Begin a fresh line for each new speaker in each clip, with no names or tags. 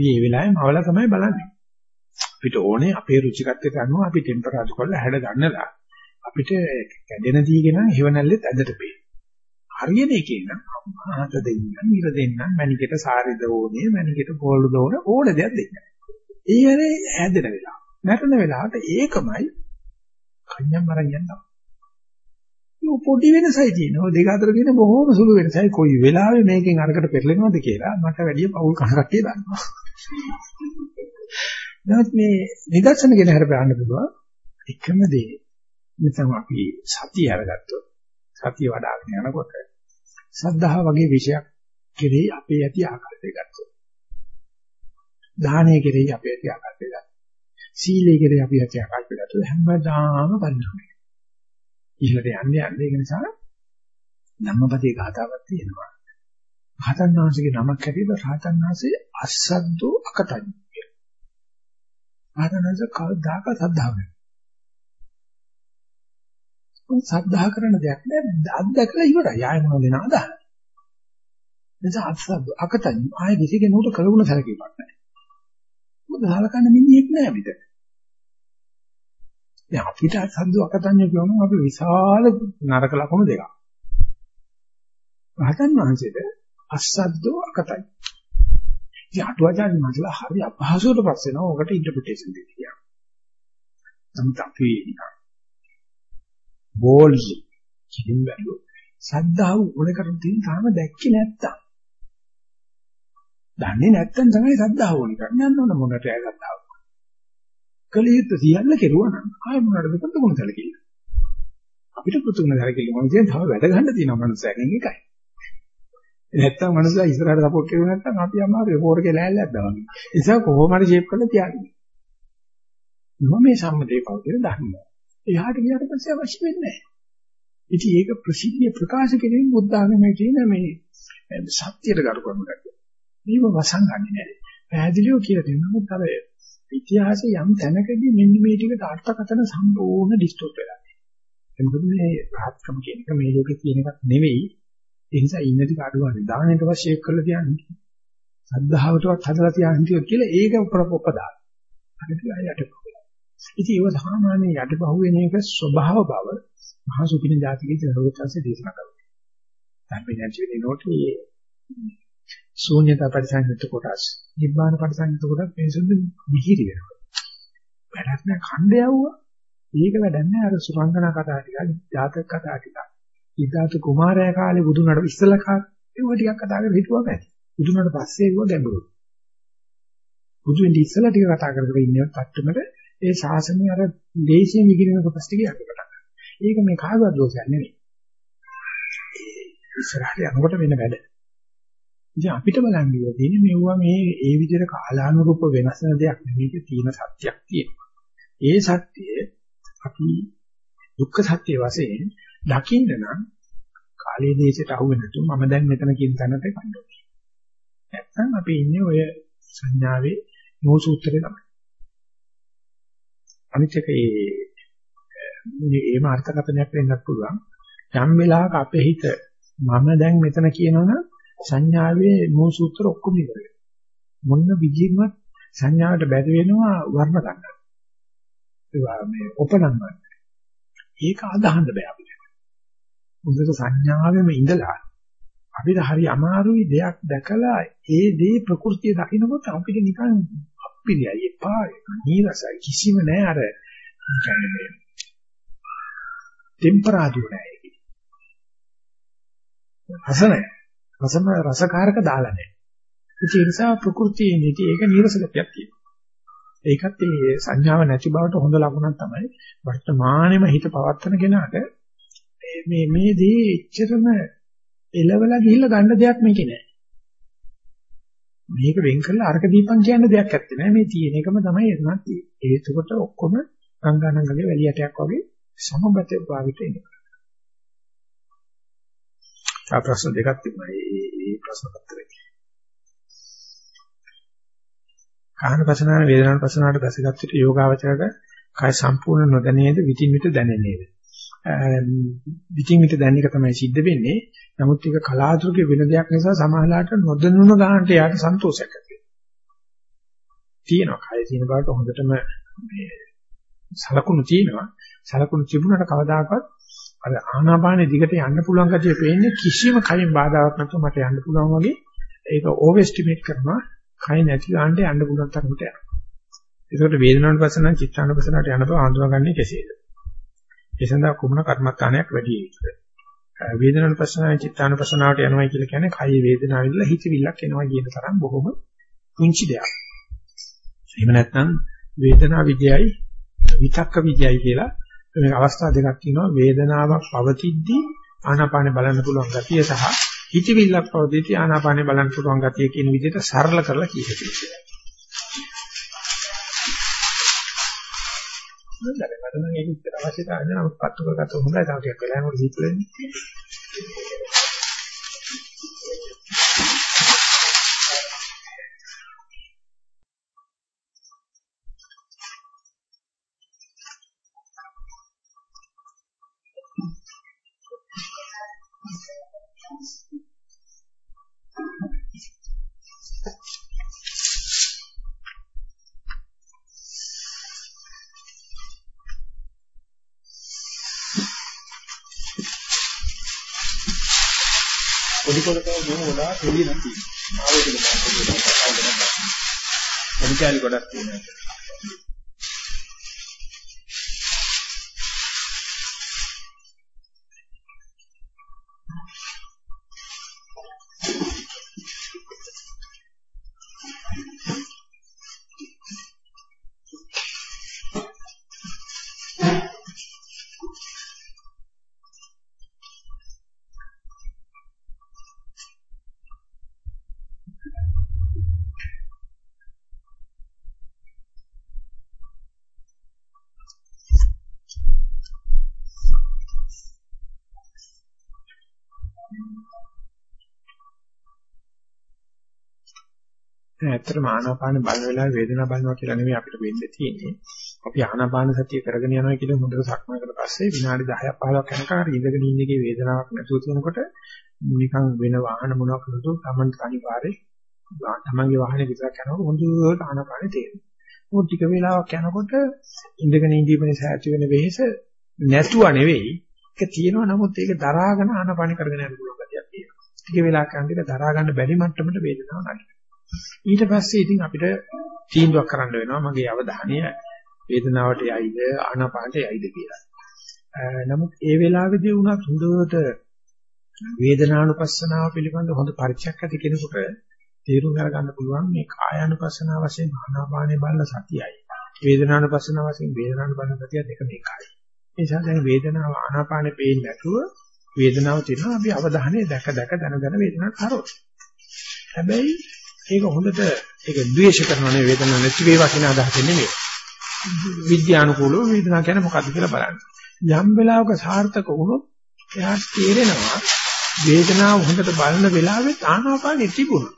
අපි මේ වෙලාවේ මවලා තමයි බලන්නේ. අපිට ඕනේ අපේ රුචිකත්වයට අනුව අපි ටෙම්පරාදු කරලා හැඩ ගන්නලා අපිට කැඩෙන දීගෙන හිවණල්ලෙත් ඇදට පේන. හරියන එකේ නම් ආත දෙන්න, නිර දෙන්න, මණිකට සාරිද ඕනේ, මණිකට පොල්ලු දෝන ඕන දෙයක් දෙන්න. ඒ හැරේ හැදෙන වෙලාව. නැටන වෙලාවට ඒකමයි කන්‍යම් මරන් යනවා. ඒ පොඩි වෙනසයි තියෙනවා. දෙක අතර තියෙන බොහොම සුළු වෙනසයි. කොයි වෙලාවෙ මේකෙන් අරකට පෙරලෙනවද කියලා මට වැඩිය පවුල් කහක් කියලා දන්නවා. නමුත් මේ නිදර්ශන ගැන හර බලන්න පුළුවන් එකම දේ. නැත්නම් අපි සතිය අරගත්තොත් සතිය වඩ아가න යනකොට සද්ධා වගේ විෂයක් කෙරෙහි අපේ ඇති ආකල්පය ගත්තොත් දානය කෙරෙහි අපේ ඇති ආකල්පය ගත්තොත් සීලය කෙරෙහි අපි ඇති ආකල්පය ගත්තොත් හැමදාම පරිණාමය. ඉහළට යන්නේ යන්නේ ඒක නිසා ධම්මපදයේ ගාතාවක් තියෙනවා. රහතන් වහන්සේගේ නමක් හැටියට රහතන් වහන්සේ අස්සද්දෝ අකතඤ්ඤ කියලා. රහතන් වහන්සේ කවදාක සද්ධාව නැහැ. සද්ධා කරන දෙයක් නෑ අත්දැකලා ඉවරයි. ආයෙ මොනවද වෙන අදහන. නිසා අස්සද්දෝ අකතඤ්ඤ ආයෙ කිසි කෙනෙකුට කලුණ සැලකීමක් නැහැ. මොකද හලකන්න මිනිහෙක් නෑ මෙතන. දැන් අපිට සද්ද අකතඤ්ඤ කියවම අපි විශාල නරක ලකුණු දෙකක්. රහතන් වහන්සේට අසද්දෝ අකතඤ්ඤ. ඉතින් අටුවාචාර්ය මන්සලා හරි අපහසුවට පස් වෙනවා. ඔකට ඉන්ටර්ප්‍රිටේෂන් දෙන්න කියනවා. නමුත් අපි නිකන් බෝල්ස් කිලින් බැලුවොත් සද්ධාව උනේ කරන් තියෙන තාම දැක්කේ නැත්තම්. දන්නේ නැත්තම් තමයි සද්ධාව ඕනේ කරන්නේ. යන්න ඕන මොනට ඇය සද්ධාව. කලියුත් සියල්ල කෙරුවා නම් ආය මොනවද ප්‍රතිගුණ සැලකිල්ල. අපිට ප්‍රතිගුණ සැලකිල්ල මොන කියන්නේ තව වැඩ ගන්න තියෙනවා මනුස්සයන්ගෙන් එකයි. නැත්තම් මනුස්සයා ඉස්සරහට සපෝට් කරුවේ නැත්තම් අපි අමාරු පෝරකේ ලෑල්ලක් දානවා. ඒ නිසා කොහොම හරි ෂේප් කරලා තියාගන්න. මම මේ සම්මතේ පවතින ධර්ම. එහාට ගියාට පස්සේ අවශ්‍ය වෙන්නේ නැහැ. ඉතින් ඒක ප්‍රසිද්ධිය ප්‍රකාශ කිරීම බුද්ධ ආගමේ තියෙන මේ සත්‍යයට ගරු කරන ගැටය. මේව වසංගන්නේ නැහැ. පැහැදිලිව කියලා දෙනවා. අර ඉතිහාසයේ යම් තැනකදී මෙන්න මේ ටිකට අර්ථකථන සම්පූර්ණ ඩිස්ටෝප් වෙලා තියෙනවා. මොකද මේ රහත්කම කියන එක මේ ලෝකේ තියෙන එකක් නෙවෙයි. ඒ නිසා ඉන්න ටික අඩුවන්නේ දාහනට වශයෙන් කරලා තියන්නේ. සද්ධාවටවත් හදලා තියන්නේ කියලා ඒක උපදා. හරිද? යට. ඉතින් ඒව සාමාන්‍ය යටපහුව වෙන එක ස්වභාව බව මහා සුපින ජාතිකයේ දරුවත්සේ දේශනා කරනවා. අපි නැති වෙන්නේ නෝටි ශූන්‍යතා පරිසංයුක්ත කොටස් නිබ්බාන පරිසංයුක්ත කොටස් මේසුදු මිහිරි වෙනවා. වැඩක් නෑ ඛණ්ඩ යවුවා. ඒක වැඩක් නෑ අර සුරංගනා කතා ටික, ජාතක කතා ටික. ඉදාත කුමාරයා කාලේ බුදුනට ඉස්සලා කාලේ ඒව ටිකක් කතා කරලා හිටුවා බෑ. බුදුනට පස්සේ ඒව ගැඹුරු. බුදු වෙන්නේ ඉස්සලා ටික කතා කරගෙන ඉන්නේ පට්ටමට ඒ ශාසනය අර දේශීය මිගිරින කොටස් ටික යන්න පටන් ගන්නවා. ඒක මේ කාගවත් දෝෂයක් නෙවෙයි. ඉස්සරහට යනකොට වෙන වැඩ. ඉතින් අපිට බලන්න ඕනේ තියෙන්නේ මෙවුවා මේ ඒ විදිහට කාලානුරූප වෙනස් වෙන දෙයක් නෙවෙයි තියෙන සත්‍යයක් තියෙනවා. ඒ සත්‍යය අපි දුක්ඛ සත්‍ය වශයෙන් දකින්න නම් කාලයේ දේශයට අහු වෙනතු මම දැන් මෙතන කියන තැනට ගන්න ඕනේ. නැත්නම් අපි ඉන්නේ ඔය සංඥාවේ නෝසූත්‍රේ තමයි. අනිත් එක ඒ මේ ඒම අර්ථකථනයක් වෙන්නත් පුළුවන්. යම් වෙලාවක අපේ හිත මම දැන් මෙතන කියනවනම් සංඥාවේ මූල සූත්‍ර ඔක්කොම ඉවරයි. මොන විදිහකින්වත් සංඥාවට බැරි වෙනවා වර්ණ ගන්න. ඒවා මේ උපනන්වන්න. ඒක අදහන්න බෑ අපිට. මුදක සංඥාවෙම ඉඳලා අපිට හරි අමාරුයි දෙයක් දැකලා ඒ දේ ප්‍රകൃතිය දකින්නකොට අපිට නිකන් අප්පිරියයි එපා නීරසයි කිසිම නෑ අර කියන්නේ මේ ටෙම්පරාදුව නෑ ඒකේ. රස නෑ. රසම රසකාරක දාලා නැහැ. ඒ නිසා ප්‍රകൃතියේ නිති ඒක නිරසකතියක් තියෙනවා. ඒකත් ඒ සංඥාව නැති බවට හොඳ ලකුණක් තමයි වර්තමානෙම හිත පවත්තන කෙනාට මේ මේ දේ එච්චරම එලවලා ගිහිල්ලා ගන්න දෙයක් මේකේ නෑ. මේක වෙන් කරලා අරක දීපන් කියන දෙයක් ඇත්තේ නෑ මේ තියෙන එකම තමයි එතනක් තියෙන්නේ. ඒකකොට ඔක්කොම ගංගානංගගේ වැලියටයක් වගේ සමබත භාවිත එනවා. ආ ප්‍රශ්න දෙකක් තිබුණා. ප්‍රශ්න පත්‍රය. කාහන පසනාව වේදනාන පසනාවට දැසගත් විට යෝගාවචරයට කය සම්පූර්ණ නොදැනේද විтин විට දැනෙන්නේද? විтин විට දැනෙන එක තමයි සිද්ධ වෙන්නේ. නමුත් ඒක කලාතුරකින් වෙන දෙයක් නිසා සමාහලාට නොදැනුණු ගන්නට යාට සන්තෝෂයක් ඇති වෙනවා. තියෙනවා. කය තියෙන බාට හොඳටම මේ සලකුණු තියෙනවා. සලකුණු තිබුණාට කවදාකවත් අර ආනාපානෙ දිගට යන්න පුළුවන් ගැතිය පේන්නේ කිසිම කයින් බාධාවක් නැතුව මට යන්න පුළුවන් වගේ ඒක ඕවර් එස්ටිමේට් කරනවා. කය නැති ගන්නට යන්න පුළුවන් තරමට යනවා. ඒකට වේදනාවට පස්සෙන් චිත්තානුපසනාවට යන බව හඳුනාගන්නේ කෙසේද? ඒ සඳහා කුමන කර්මස්ථානයක් වැඩි යුතුද? වේදනානුපස්සනාව චිත්තානුපස්සනාවට යනවා කියලා කියන්නේ කය වේදනාව විඳලා හිතවිල්ලක් එනවා කියන තරම් බොහොම පුංචි දෙයක්. එහෙම නැත්නම් වේදනා විද්‍යයි විතක්ක විද්‍යයි කියලා මේ අවස්ථා දෙකක් තියෙනවා වේදනාවක් පවතිද්දී ආනාපානෙ බලන්න පුළුවන් ගතිය සහ හිතවිල්ලක් පවතිද්දී ආනාපානෙ බලන්න පුළුවන් ගතිය කියන විදිහට සරල කරලා කියනවා. හොඳයි. මට නම් ඒක ඉතර අවශ්‍යතාවය නෑ. නමුත් පත්තු කරගත්ත හොඳයි. තව ටිකක් වෙලා යනකොට දීපල පොඩි කොටක බොහොම ගොඩාක් එළිය නම් තියෙනවා. ආවේග ගන්න. පොඩි කැලි ගොඩක් තියෙනවා. ඇත්තටම ආනාපාන බලන වෙලාවේ වේදනාව බලනවා කියලා නෙමෙයි අපිට වෙන්න තියෙන්නේ. අපි ආනාපාන සතිය කරගෙන යනවා කියලා හොඳට සක්මනකට පස්සේ විනාඩි 10ක් 15ක් යනකම් හරි ඉඳගෙන ඉන්න එකේ වේදනාවක් නැතුව තියෙනකොට නිකන් වෙන වාහන මොනවක් කරතෝ Taman අනිවාර්යේ තමන්ගේ වාහනේ විතරක් යනකොට හොඳට ආනාපානෙ තේරෙනවා. මොකද ටික වෙලාවක් යනකොට ඉඳගෙන ඉඳීම නිසා ඇති වෙන වෙහෙස නැතුව නෙවෙයි ඒක තියෙනවා නමුත් ඒක දරාගෙන ආනාපානෙ කරගෙන යන්න පුළුවන් ගතියක් තියෙනවා. ටික වෙලාවක් යනකොට දරා ගන්න බැරි මට්ටමට වේදනාවක් නැගෙනවා. ඊට පස්සේ ඉතින් අපිට තීන්දුවක් කරන්න වෙනවා මගේ අවධානය වේදනාවට යයිද ආනාපානට යයිද කියලා. නමුත් ඒ වෙලාවේදී වුණත් හොඳට වේදනානුපස්සනාව පිළිබඳ හොඳ පරිචයක් ඇති කෙනෙකුට තේරුම් ගන්න පුළුවන් මේ කායානුපස්සනාව වශයෙන් ආනාපානේ බලන සතියයි. වේදනානුපස්සනාව වශයෙන් වේදනානු බලන සතිය දෙක මේකයි. ඒ නිසා දැන් වේදනාව ආනාපානේ පේන්නේ නැතුව වේදනාව තියෙනවා අපි අවධානය දැක දැක දන දන වේදනාවක් කරොත්. හැබැයි ඒක හොඳට ඒක ද්වේෂ කරනවා නේ වේදනාවක් නැති වේවා කියන අදහස නෙමෙයි. විද්‍යානුකූලව වේදනාව කියන්නේ මොකක්ද කියලා බලන්න. යම් වෙලාවක සාර්ථක වුණොත් එයාට තේරෙනවා වේදනාව හොඳට බලන වෙලාවෙත් ආනාපානෙ තිබුණා.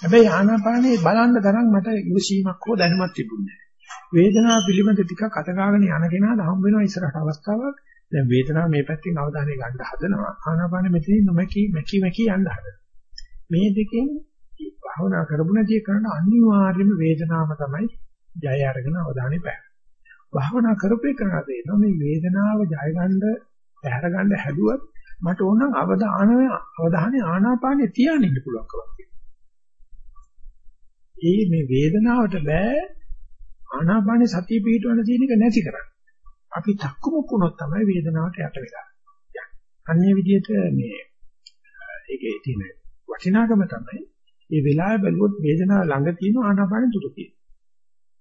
හැබැයි ආනාපානේ බලන්න තරම් මට ඉවසීමක් හෝ දැනුමක් තිබුණේ නැහැ. වේදනාව පිළිබඳ ටිකක් අත ගාගෙන යන කෙනාට හම් වෙනවා ඉස්සරහට අවස්ථාවක්. දැන් වේදනාව මේ පැත්තෙන් අවධානය ගන්න හදනවා. ආනාපානෙ මෙතනින් නොමැකි මැකි මැකි යන්න හදනවා. මේ දෙකෙන් භාවනා කරපු නැති කරන අනිවාර්යම වේදනාව තමයි ජය අරගෙන අවධානය පැහැර. භාවනා කරපේ කරලා දෙනවා මේ වේදනාව ජය ගන්න පැහැර ගන්න හැදුවත් මට ඕන අවධානය අවධානය ආනාපානෙ තියාගෙන ඉන්න පුළුවන් කමක් ඒ මේ වේදනාවට බෑ ආනාපානෙ සතිය පිටවන්න තියෙන එක නැති කරන්න. අපි තක්කමුක් වුණොත් තමයි වේදනාවට යට වෙලා. අන්නේ විදිහට මේ ඒකේ තියෙන වටිනාකම තමයි මේ වෙලාවේ බැලුවොත් වේදනාව ළඟ තියෙන ආනාපාන දුරු කියන.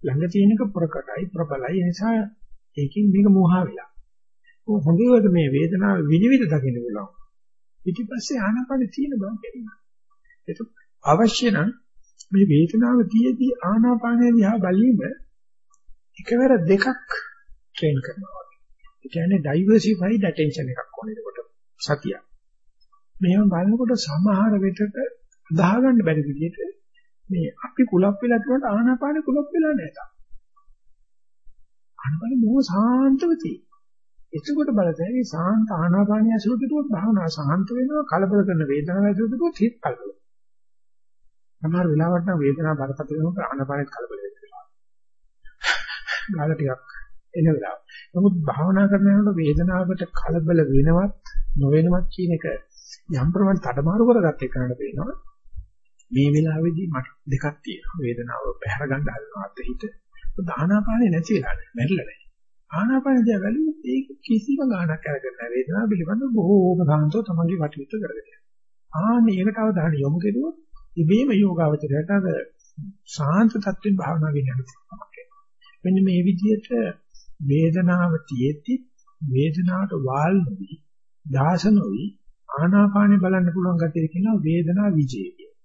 ළඟ තියෙනක ප්‍රකටයි ප්‍රබලයි ඒ නිසා ඒකෙන් මේක මෝහා වෙලා. හොඳට මේ වේදනාව විනිවිද දකින්න පුළුවන්. ඊට ආනාපාන තියෙන බව කියනවා. ඒක අවශ්‍ය නම් මේ වේදනාව තියේදී ආනාපානය දිහා බලීම එකවර දෙකක් ට්‍රේන් කරනවා. ඒ කියන්නේ ඩයිවර්සිෆයිඩ් ඇටෙන්ෂන් එකක් ඕනේ ඒකට සතියක්. මේව බලනකොට සමහර විටක අදාහ ගන්න බැරි විදිහට මේ අපි කුලප් වෙලා කියනට ආනාපානෙ කුලප් වෙලා නැහැ. ආනාපානෙ බොහොම සාන්තව තියෙන්නේ. එතකොට බලතැයි සාන්ත ආනාපානිය ඇසුරට භාවනා සාන්ත වෙනවා කලබල කරන වේදනාව ඇසුරට හිත කලබල. සමහර වෙලාවට නම් වේදනාව බරපතල වෙනකොට ආනපානෙත් කලබල වෙනවා. ගාල ටිකක් එන වෙලාව. නමුත් භාවනා කරනකොට වේදනාවට කලබල වෙනවත් නොවෙනවත් කියන එක යම් ප්‍රමාණයක් තඩමාරු කරගත්ත එකකට පේනවා. මේ වෙලාවේදී මට දෙකක් තියෙනවා. වේදනාව පැහැර ගන්න හදනවා අත හිත. ආනාපානෙ නැති වෙලා නැහැ. මැරිලා නැහැ. ආනාපානෙ දිහා බැලුවොත් ඒක කිසිම ගාණක් අරගෙන නැහැ. වේදනාව පිළිබඳව බොහෝම සාන්තව තමන්ගේ වටිවිත කරගෙන යනවා. ආන්නේ ඒකට අවධානය යොමු කෙරුවොත් ඉබේම යෝගාවචරයට අර සාන්ත තත්ත්වෙන් භාවනා වෙනවා. මෙන්න මේ විදිහට වේදනාව තියෙද්දි වේදනාවට වාල් නොවි දාස නොවි ආනාපානෙ බලන්න පුළුවන් ගැතිය කියනවා වේදනා විජය කියලා.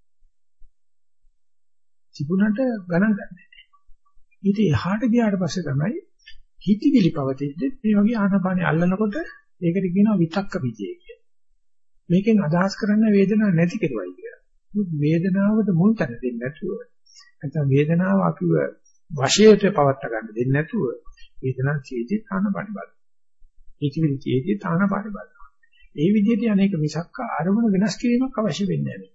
තිබුණට ගණන් ගන්න. ඊට එහාට ගියාට පස්සේ තමයි හිතවිලි පවතිද්දි මේ වගේ ආනාපානෙ අල්ලනකොට ඒකට කියනවා විතක්ක විජය කියලා. මේකෙන් අදහස් කරන්න වේදනාවක් නැති කෙරුවයි කියලා. වේදනාවට මුල් තැන දෙන්නේ නැතුව නැත්නම් වේදනාව අපිව වශයට පවත් ගන්න දෙන්නේ නැතුව වේදනාව චේති තානපරි බල. හිතවිලි චේති තානපරි බල. ඒ විදිහට අනේක මිසක්ක අරමුණ වෙනස් කිරීමක් අවශ්‍ය වෙන්නේ නැහැ.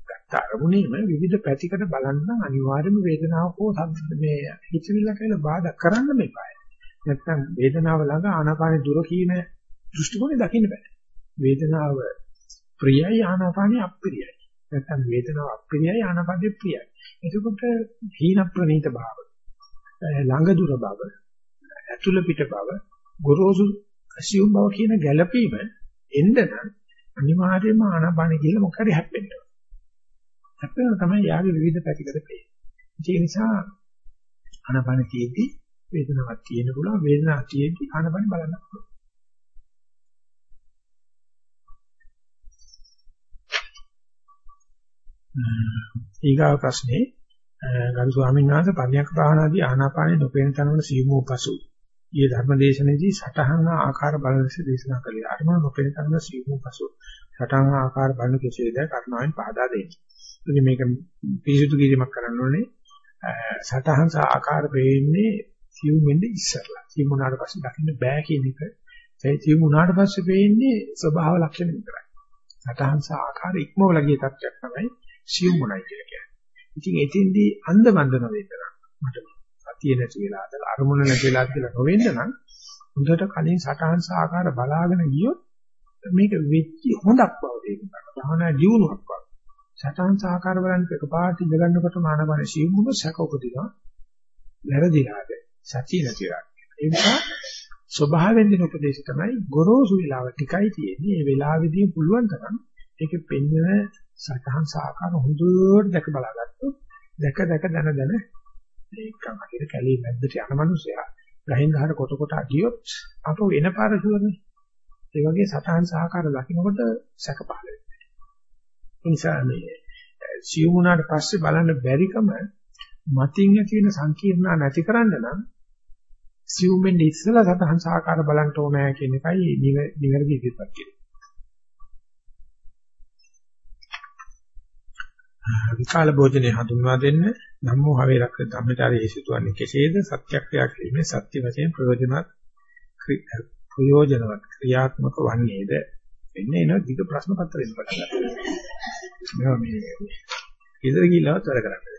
ගත්ත අරමුණේම විවිධ පැතිකඩ බලන්න අනිවාර්යයෙන්ම වේදනාව හෝ මේ හිතවිල්ල කියලා බාධා කරන්න මේපාය. නැත්නම් වේදනාව ළඟ ආනාපාන දුර කීම දෘෂ්ටි කෝණය දකින්න බෑ. වේදනාව ප්‍රියයි ආනාපානෙ අප්‍රියයි. නැත්නම් වේදනාව අප්‍රියයි ආනාපානෙ ප්‍රියයි. එතකොට හීන ප්‍රනීත භාව ළඟ දුර බව ඇතුළ පිට බව ගොරෝසු assume බව කියන ගැළපීම එන්න නම් අනිවාර්යයෙන්ම ආනාපානෙ කියලා මොකක් හරි හැප්පෙන්න ඕන. හැප්පෙනවා තමයි යාගේ විවිධ පැතිකඩ පේන්නේ. ඒ නිසා ආනාපානෙ තියෙද්දි වේදනාවක් තියෙන පුළුවන් වේදනාවක් තියෙද්දි ආනාපානෙ බලන්න පුළුවන්. ඊගාව ප්‍රශ්නේ ගරු ස්වාමීන් වහන්සේ පරියන්ක භාවනාදී ආනාපානෙ නොපෙනෙන තනවල සීමෝ පසු. ඊයේ ධර්මදේශනයේදී සටහන් ආකාර බලන ලෙස දේශනා කළේ. අරමුණ නොපෙනෙන තනවල සීමෝ පසු. සටහන් ආකාර බලන කෙසේද කර්ණාවෙන් පහදා දෙන්නේ. ඉතින් මේක පිරිසුදු කිරීමක් කරන්න ඕනේ. සටහන් ආකාර වෙන්නේ සිව් වෙන්නේ ඉස්සරලා. සිව් වුණාට පස්සේ දකින්න බෑ කියන එක. ඒ සිව් වුණාට පස්සේ වෙන්නේ ස්වභාව ලක්ෂණ විතරයි. සටහන් ආකාර ඉක්මවල ගිය තත්ත්වයක් තමයි සිව් මොනයි කියලා කියන්නේ. ඉතින් එතෙන්දී අන්ධ බන්ධ නොවෙන්න මට සතිය නැති වෙලාද අරමුණ නැති වෙලාද කියලා නොවෙන්න නම් හොඳට කලින් සටහන් සාකාර බලාගෙන ගියොත් මේක වෙච්ච හොඳක් බව තේරෙනවා. භාවනා ජීවුණක් බව. සටහන් සාකාර බලන්න එකපාරට ඉඳගන්නකොට මානවන සිවුම සැක උපදිනවා. වැරදිලාද සතිය නැතිලා. ඒ නිසා ස්වභාවයෙන් දෙන උපදේශ තමයි ගොරෝසු වෙලාව ටිකයි තියෙන්නේ. මේ වෙලාවේදී පුළුවන් තරම් ඒකෙ පෙන්වන සතහන් සාකාර හොඳට දැක බලාගත්තොත් දැක දැක දන දන ඒකම හිර කැලේ මැද්දට යන මිනිසයා ගහින් ගහන කොට කොට ගියොත් අපෝ වෙන පාර සුවනේ ඒ වගේ සතහන් සාකාර දකින්නකොට සැක පහළ වෙනවා. ඒ නිසා මේ සියුමුණාට පස්සේ බලන්න බැරිකම මතින් ඇති වෙන සංකීර්ණා නැති කරන්න නම් සියුම්ෙන් ඉස්සලා සතහන් සාකාර බලන්න ඕනෑ කියන එකයි නිවැරදි ඉදිරිපත් කිරීම විකාල භෝජනේ හඳුන්වා දෙන්න. නම්මෝ හවේ රක්ක ධම්මචාරයේ හේතුවන්නේ කෙසේද? සත්‍යක්‍රියා කිරීමේ සත්‍ය වශයෙන් ප්‍රයෝජනවත් ප්‍රයෝජනවත් ක්‍රියාත්මක වන්නේද? වෙන්නේ එන දිග ප්‍රශ්න පත්‍රයෙන් පටන් ගන්නවා මේ ඉදිරිය ගිහිල්ලා තර කරන්නේ.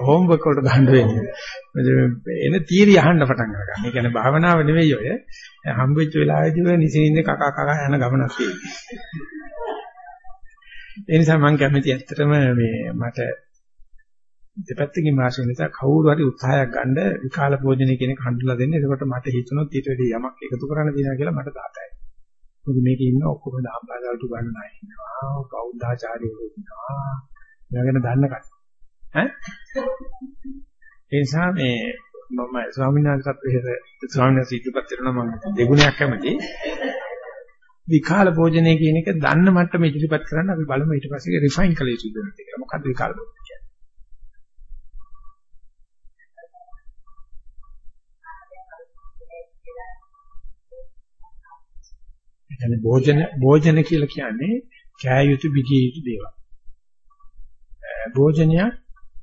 හෝම්වර්ක් වලට දාන්න වෙන්නේ. එන තීරිය අහන්න පටන් ගන්නවා. ඒ කියන්නේ භාවනාව නෙවෙයි ඔය. හම්බෙච්ච වෙලාවේදී ඔය නිසින්ින්ද කකා කකා යන ගමනක් තියෙන්නේ. ඒ නිසා මම කැමති ඇත්තටම මේ මට දෙපැත්තකින් වාසිය නිසා කවුරු හරි උත්සාහයක් ගන්න විකාල භෝජනය කියන එක හඳුනලා දෙන්න. එතකොට මට හිතුණොත් ඊට වැඩි යමක් එකතු කරන්න දෙනවා කියලා මට දාතයි. මොකද මේකේ ඉන්න ඔක්කොම දාම්පාසල්ට ගන්න අය ඉන්නවා. බෞද්ධාචාර්යවරු ඉන්නවා. මේගෙන දන්න කට්ටිය. ඈ? ඒ නිසා මේ මම ස්වාමීන් වහන්සේත් එහෙර ස්වාමීන් වහන්සේ ඉදිරිපත් කරනවා මම දෙගුණයක් කැමති. විකාල භෝජනය කියන එක දන්න මට්ටම ඉදිරිපත් කරන්න අපි බලමු ඊට පස්සේ රිෆයින් කළ යුතු දෙයක් කියලා. මොකක්ද විකාල භෝජන කියන්නේ? එතන භෝජන භෝජන කියලා කියන්නේ කෑ යුතු බිජී යුතු දේවල්. භෝජනය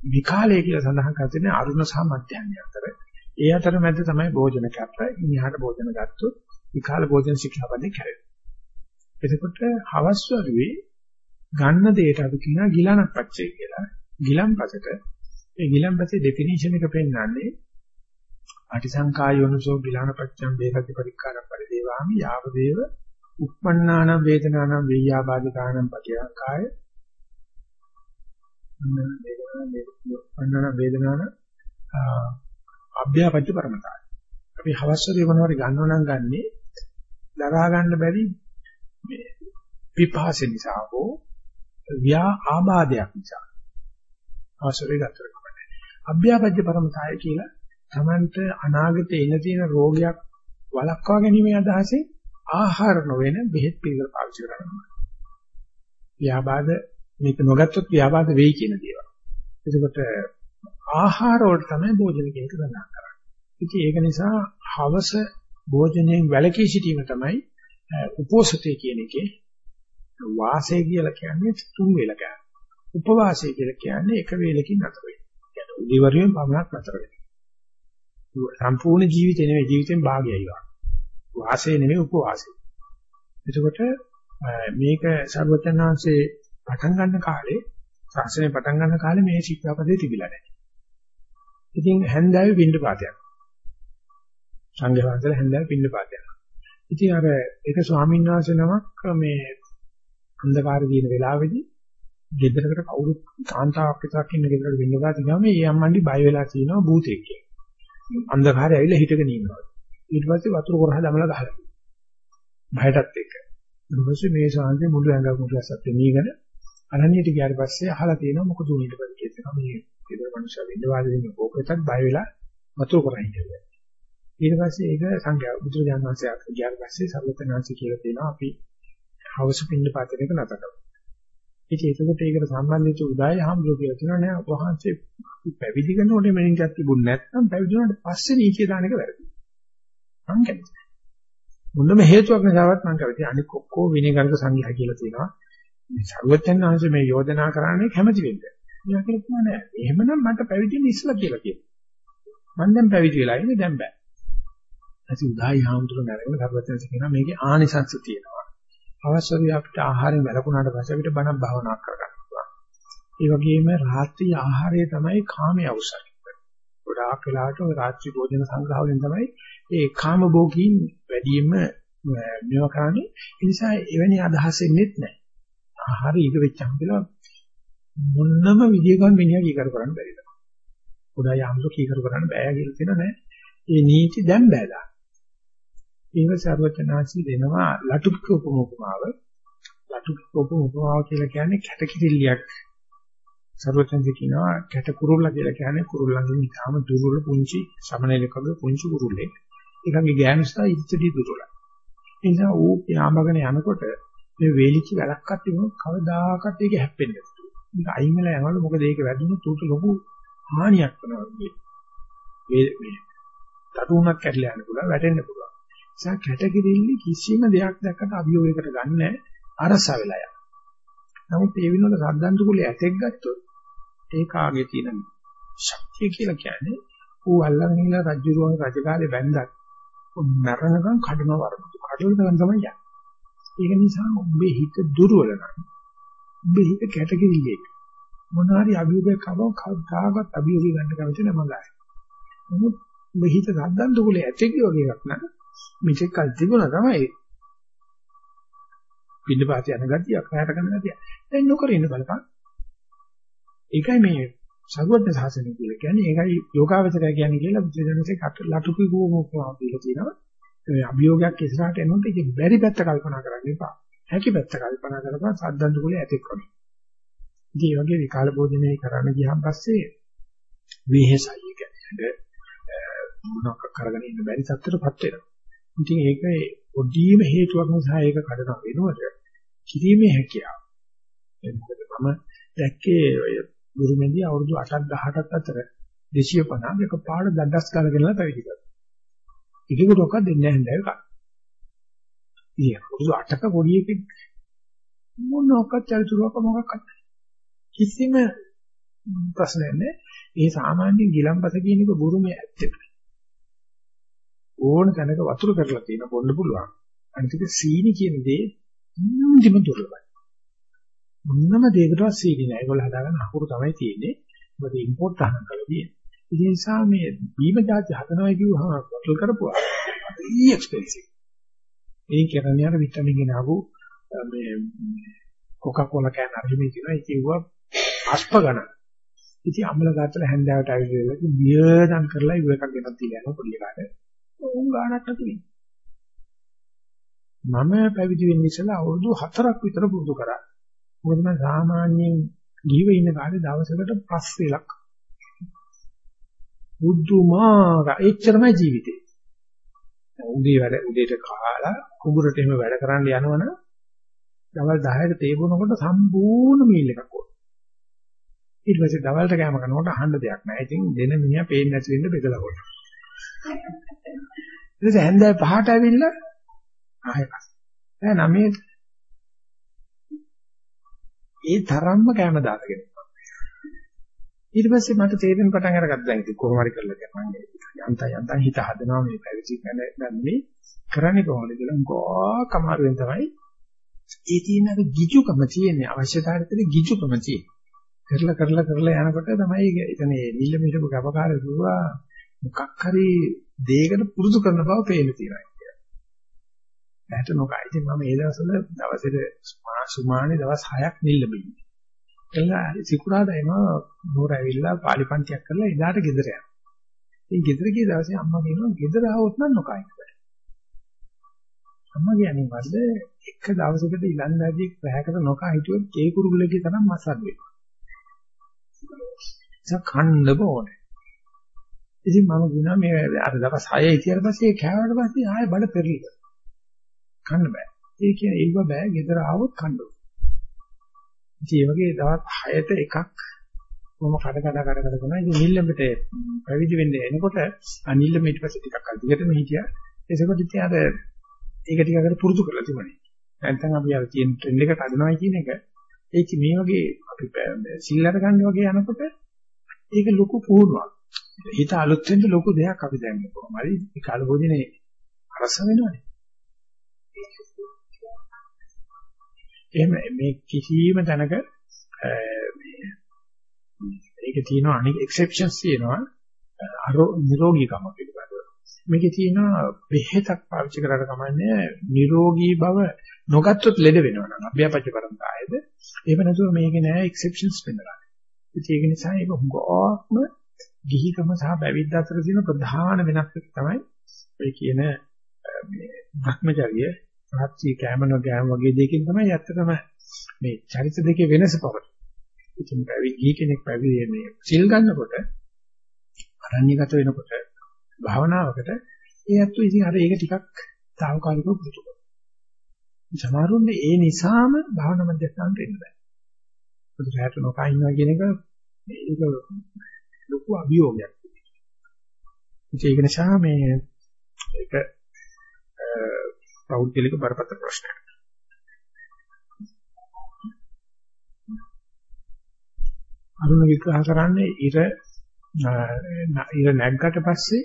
විකාලය කියලා සඳහන් කරන්නේ අරුණ සහ මධ්‍යහ්න අතර. ඒ අතර මැද තමයි භෝජන කප්ප. ඉන්හිහට භෝජන ගත්තොත් විකාල භෝජන ශික්ෂාපදේ කැරේ. එතකොට හවස් වරුවේ ගන්න දෙයට අපි කියනවා ගිලනපච්චය කියලා. ගිලන්පසට ඒ ගිලන්පසේ ඩෙෆිනිෂන් එක පෙන්නන්නේ අටිසංකායෝනසෝ ගිලනපච්චම් වේකති පරික්කාරම් පරිදේවාමි යාවදේව උප්පන්නාන වේදනානම් වෙය්‍යාබාධිකානම් පටියංකාය උප්පන්නාන වේදනාන අභ්‍යාපච්ච පරමතාය අපි හවස්සරේ මොනවාරි ගන්නව නම් ගන්නේ දරා ගන්න බැරි මේ විපාස නිසා හෝ ව්‍යා ආබාධයක් නිසා ආශ්‍රය ගතර කරන්නේ. අභ්‍යාපජ්‍ය පරමතාය කියලා තමන්ට අනාගතේ එන තියෙන රෝගයක් වළක්වා ගැනීමේ අදහසින් ආහාර නොවන බෙහෙත් පිළිවෙල පාවිච්චි කරනවා. ව්‍යාබාධ මේක නොගත්තොත් ව්‍යාබාධ වෙයි කියන දේවල්. එතකොට ආහාර වලට තමයි භෝජන කියන එක සඳහන් කරන්නේ. ඉතින් ඒක නිසා හවස භෝජනයෙන් වැළකී සිටීම තමයි උපෝසතේ කියන එකේ වාසය කියලා කියන්නේ තුන් වේල ගන්න. උපවාසය කියලා කියන්නේ එක වේලකින් නතර වෙන. කියන්නේ උදිවරියෙන් පමණක් නතර වෙන. සම්පූර්ණ ජීවිතේ නෙවෙයි ජීවිතෙන් භාගයයි වා. වාසය නෙවෙයි උපවාසය. එතකොට මේක සර්වචනාංශේ පටන් ගන්න කාලේ ශාසනය පටන් ගන්න කාලේ මේ ශික්ෂාපදේ තිබිලා නැහැ. ඉතින් හැන්දෑවේ පින්න පාතයක්. සංඝ වහන්සේලා හැන්දෑවේ පින්න පාතයක්. ඉතින් අර ඒක ස්වාමීන් වහන්සේ නමක් මේ අන්ධකාර දින වෙලාවේදී ගෙදරකට කවුරුත් කාන්තාවක් විතරක් ඉන්න ගෙදරකට වෙන්න ගාත ගියාම ඒ අම්මන්ඩි බය වෙලා තියෙනවා භූතෙක් කියලා. අන්ධකාරය ඇවිල්ලා හිටගෙන ඉන්නවා. ඊට පස්සේ වතුර කොරහ දමලා ගහලා. බයටත් එක්ක. ඊට පස්සේ මේ ශාන්තිය මුළු ඇඟ මුලසත් මීගෙන අනන්‍යයට ගියාට පස්සේ අහලා තියෙනවා මොකද උනේ ඊට පස්සේ කියනවා මේ ගෙදර මිනිස්සු වෙන්න වාද වෙන්නේ ඕකටත් බය වෙලා වතුර කොරහ හිටියා. ඊට පස්සේ ඒක සංඝයා බුදුරජාණන් වහන්සේ ගියාට පස්සේ සර්වඥාන්සේ කියලා තියෙනවා අපි හවස පින්න පාතන එක නතර කරනවා. ඉතින් ඒකට ඒකට සම්බන්ධිත උදාය හම්බුර කියලා කියනවා නෑ වහන්සේ පැවිදි කරනකොට මෙනින්කක් තිබුණ නැත්නම් පැවිදි වුණාට පස්සේ නීතිය දාන එක වැරදි. මං කැමති. මොනම හේතුවක් නිසාවත් මං කැමති. අනික ඔක්කොම විනයගරුක සංඝයා කියලා තියෙනවා. මේ සරුවචන් ආංශ මේ යෝජනා කරන්නේ කැමති වෙන්න. එයා කියනවා නෑ. එහෙමනම් මට පැවිදි වෙන්න ඉස්සලා කියලා කියනවා. මං දැන් පැවිදි වෙලා ඉන්නේ දැන් බෑ. ඇයි උදායි හාමුදුරුවෝ නරගෙන සරුවචන් කියනවා මේකේ ආනිසංශ තියෙනවා. අවශ්‍ය අපිට ආහාරයෙන් වැළකුණාට පස්සේ අපිට බණ භාවනා කරගන්න පුළුවන්. ඒ වගේම රාත්‍රී ආහාරය තමයි කාමයේ අවශ්‍යයි. ගොඩාක් වෙලාවට ඔය රාත්‍රී භෝජන සංග්‍රහ වලින් තමයි ඒ කාම භෝගීන් වැඩියෙන්ම මේව කරන්නේ. ඒ නිසා එවැනි අදහස් එන්නේත් නැහැ. ආහාරය ඉඳ වෙච්චාම කියලා මොන්නම විදියකින් මිනිහා කීකරු කරන්න බැරිද? උදා යාමතු කීකරු කරන්න බෑ කියලා කියන නෑ. ඒ නීති දැන් බෑදා. ඒක සර්වචනාසි දෙනවා ලටුක උපමෝපමාව. ලටුක උපමෝපමාව කියලා කියන්නේ කැටකිරිල්ලයක්. සර්වචන්දි කියනවා කැට කුරුල්ලා කියලා කියන්නේ කුරුල්ලන්ගෙන් ඉතාම දුර්වල පුංචි සමනලකගේ පුංචි කුරුල්ලෙක්. ඒකගේ ගෑනුස්තා ඉච්චටි දුර්වලයි. ඒ නිසා ඌ යාමගෙන යනකොට මේ වේලිච්ච වැලක්වත් තිබුණොත් කවදාකවත් ඒක හැප්පෙන්නේ නැහැ. මේක අයින් වෙලා යනවලු මොකද ඒක වැදුනොත් ඌට ලොකු හානියක් වෙනවා. මේ මේ තටුණක් කැඩලා යන්න පුළුවන් වැටෙන්න පුළුවන්. නිසා කැටගිරිල්ල කිසිම දෙයක් දැක්කට අභියෝගයකට ගන්න අරස වෙලා යනවා. නමුත් ඒ වෙනකොට සද්දන්තු කුලේ ඇතෙක් ගත්තොත් ඒ කාගේ තියෙන ශක්තිය කියලා කියන්නේ ඌ අල්ලන් ගිහලා රජුරුවන් රජකාලේ බැඳක් මරණකම් කඩන වරමුතු කඩන ගමන් තමයි යන්නේ. ඒක නිසා උඹේ හිත දුර්වල නම් උඹේ හිත කැටගිරිල්ලේ මොනවාරි අභියෝගයක් ආවම කවදාකවත් අභියෝගය ගන්න කැමති නැහැ. නමුත් උඹ හිත සද්දන්තු කුලේ ඇතෙක් වගේ එකක් නේද? මෙතෙක් කල් තිබුණා තමයි පින්නපාත යන ගතිය, කයට කරන ගතිය. දැන් නොකර ඉන්න බලපන්. ඒකයි මේ සරුවත්න සාසනය කියලා කියන්නේ. ඒකයි යෝගාවචරය කියන්නේ කියලා බුදුදහමේ ලටුකි ගෝමෝකවා කියලා තියෙනවා. ඒ අභියෝගයක් ඉස්සරහට එනොත් ඒක බැරි පැත්ත කල්පනා කරන්න එපා. හැකි පැත්ත කල්පනා කරපන් සද්දන්තු කුලේ ඇතෙක් වගේ. ඉතින් මේ වගේ විකාල භෝජනය කරන්න ගියාන් පස්සේ විහෙසයි කියන්නේ මොනක් කරගෙන ඉන්න බැරි සත්‍යයටපත් වෙනවා. ඉතින් ඒක පොඩිම හේතුවක් නිසා ඒක කඩන වෙනවද කිරීමේ හැකියාව. මොකද මම දැක්කේ ඔය ගුරුමෙන්දී අවුරුදු 8ක් 18ක් අතර 250 එක පාඩ දඩස් කරගෙනලා පැවිදි කරා. ඒකකට ඔක්ක දෙන්නේ නැහැ නේද? ඉතින් අවුරුදු 8ක පොඩි එකෙක් මොනවාක් චරිචුරක මොකක්වත් කිසිම ප්‍රශ්නයක් නැහැ. ඒ සාමාන්‍ය ගිලම්පස කියන එක බුරුමේ ඇත්තේ. ඕන තැනක වතුර කරලා තියෙන බොන්න පුළුවන්. අනිත් එක සීනි කියන දේ නිදිම දුර්ලභයි. මොනම දෙයකටවත් සීනි නැහැ. ඒගොල්ලෝ හදාගන්න අකුරු තමයි තියෙන්නේ. මොකද ඉම්පෝට් අහන්න කළා තියෙන්නේ. ඒ නිසා මේ බීම જાති හදනවා කිව්වහම බොටල් කරපුවා. ඊ එක්ස්පෙන්සිව්. ඒ කියන්නේ අර විටමින් ගෙන ආපු මේ කොකාකෝලා කෑම අරගෙන කියනවා ඒක කිව්වා අස්ප ගණන්. ඉතින් අම්ල ගාතල හැන්දාවට ඇවිල්ලා වියදම් කරලා ඉව එකක් ගෙනත් තියනවා පොඩි එකාට. උන් ගානක් නැති මම පැවිදි වෙන්න ඉස්සෙල්ලා අවුරුදු 4ක් විතර පුරුදු කරා. මොකද මම සාමාන්‍යයෙන් ජීව ඉන්න කාලේ දවසකට පස් වෙලක් බුද්ධමාග එච්චරමයි ජීවිතේ. උදේ වැඩ උදේට කාලා කුඹුරට එහෙම වැඩ කරන්න යනවනම් දවල් 10ට තේ බොනකොට සම්පූර්ණ මීල් එකක් ඕන. ඊට පස්සේ දවල්ට කෑම කනකොට අහන්න දෙයක් නැහැ. ඉතින් දෙන මිනිහා පේන්නේ නැති වෙන්න බෙදලා කොට. ඊට පස්සේ හැන්දෑ පහට ඇවිල්ලා ආයෙත්. දැන් නමේ ඒ තරම්ම කැම දාගෙන. ඊට පස්සේ මට තේරෙන පටන් අරගත්තා දැන් ඉතින් කොහොම හරි කරලා ගමන්නේ. යන්තම් යන්තම් හිත හදනවා මේ පැවිදි කරන්නේ කරන්නේ කොහොමද කියලා ගෝ කමාරුවෙන් තමයි ඒ තියෙන අර ගිජුකම තියෙන්නේ අවශ්‍යතාවයට ගිජුකම තියෙන්නේ. කරලා කරලා කරලා යනකොට තමයි එතන නිල්ල මිලපු ගබකාර දුවා මොකක් හරි දෙයකට පුරුදු කරන බව පේන්න තියෙනවා. ඇහැට නොකා. ඉතින් මම ඒ දවස්වල දවසේට සුමානේ දවස් 6ක් නිල්ල බින්නේ. එලා සිකුරාදා එනවා නෝර ඇවිල්ලා පාලි පන්තියක් කරලා එදාට ගෙදර යනවා. ඉතින් ගෙදර ගිය දවසේ අම්මා කියනවා ගෙදර ආවොත් නම් නොකා ඉන්න. අම්මා කියන්නේ වල්ද එක දවසකට ඉලන්දාදී පැහැකට නොකා හිටියොත් ඒ කුරුල්ලගේ තරම් මසක් වෙනවා. ඒක කන්න ඕනේ. ඉතින් මම කියනවා මේ අර දවස් 6 ඉතින් පස්සේ කෑවට පස්සේ ආයෙ බඩ පෙරලිලා. කන්න බෑ. ඒ කියන්නේ ඒව බෑ ගෙදර ආවොත් කන්න ඕනේ. ඉතින් ඒ වගේ දවස් 6ට එකක් මම කඩ කඩ කඩ කඩ කරනවා. ඉතින් නිල්ලඹට පැවිදි වෙන්න එනකොට අනිල්ලම ඊට පස්සේ ටිකක් අදිගටම හිටියා. ඒකකොට ඉතින් අර ඒක ටිකකට පුරුදු කරලා තිබුණේ. නැත්නම් අපි අර තියෙන ට්‍රෙන්ඩ් එක කඩනවා කියන එක ඒක මේ වගේ අපි සිල්ලර ගන්න වගේ යනකොට ඒක ලොකු පුහුණුවක්. හිත අලුත් වෙන්න ලොකු දෙයක් අපි දැන් කොහොම හරි ඒ කාලෝදිනේ අරස වෙනවනේ. එහෙම මේ කිසියම් තැනක මේකේ තියෙනවා අනෙක් එක්සෙප්ෂන්ස් තියෙනවා අරෝ නිරෝගීකම පිළිබඳව. මේකේ තියෙනවා බෙහෙතක් පාවිච්චි කරලා කමන්නේ නිරෝගී බව නොගත්තොත් ලෙඩ වෙනවා නම් අභ්‍යාපච්ච පරම්පරායේද එහෙම නැතුව මේකේ නෑ එක්සෙප්ෂන්ස් වෙනවා. ඒක නිසා ඒක හුඟක්ම ගිහිකම සහ පැවිද්ද අතර තියෙන ප්‍රධාන වෙනස් තමයි ඔය කියන මේ භ්‍රමචර්ය රාත්‍රී කැමන ගෑම වගේ දෙයකින් තමයි ඇත්තටම මේ චරිත දෙකේ වෙනස පවතින්නේ. ඉතින් පැවිදි කෙනෙක් පැවිදි මේ සිල් ගන්නකොට අරණ්‍යගත වෙනකොට භාවනාවකට ඒ ඇත්තු ඉතින් අර ඒක ටිකක් తాවකාලිකව පුරුදු කරනවා. සමහරුන්නේ ඒ නිසාම භාවනා මධ්‍යස්ථානට එන්න බෑ. පොදු රැට නොකා ඉන්නවා කියන එක ඒක ලොකු අභියෝගයක්. ඒක නිසා මේ ඒක පෞද්ගලික බරපතල ප්‍රශ්නයක්. අරුණ විග්‍රහ කරන්නේ ඉර ඉර නැග්ගට පස්සේ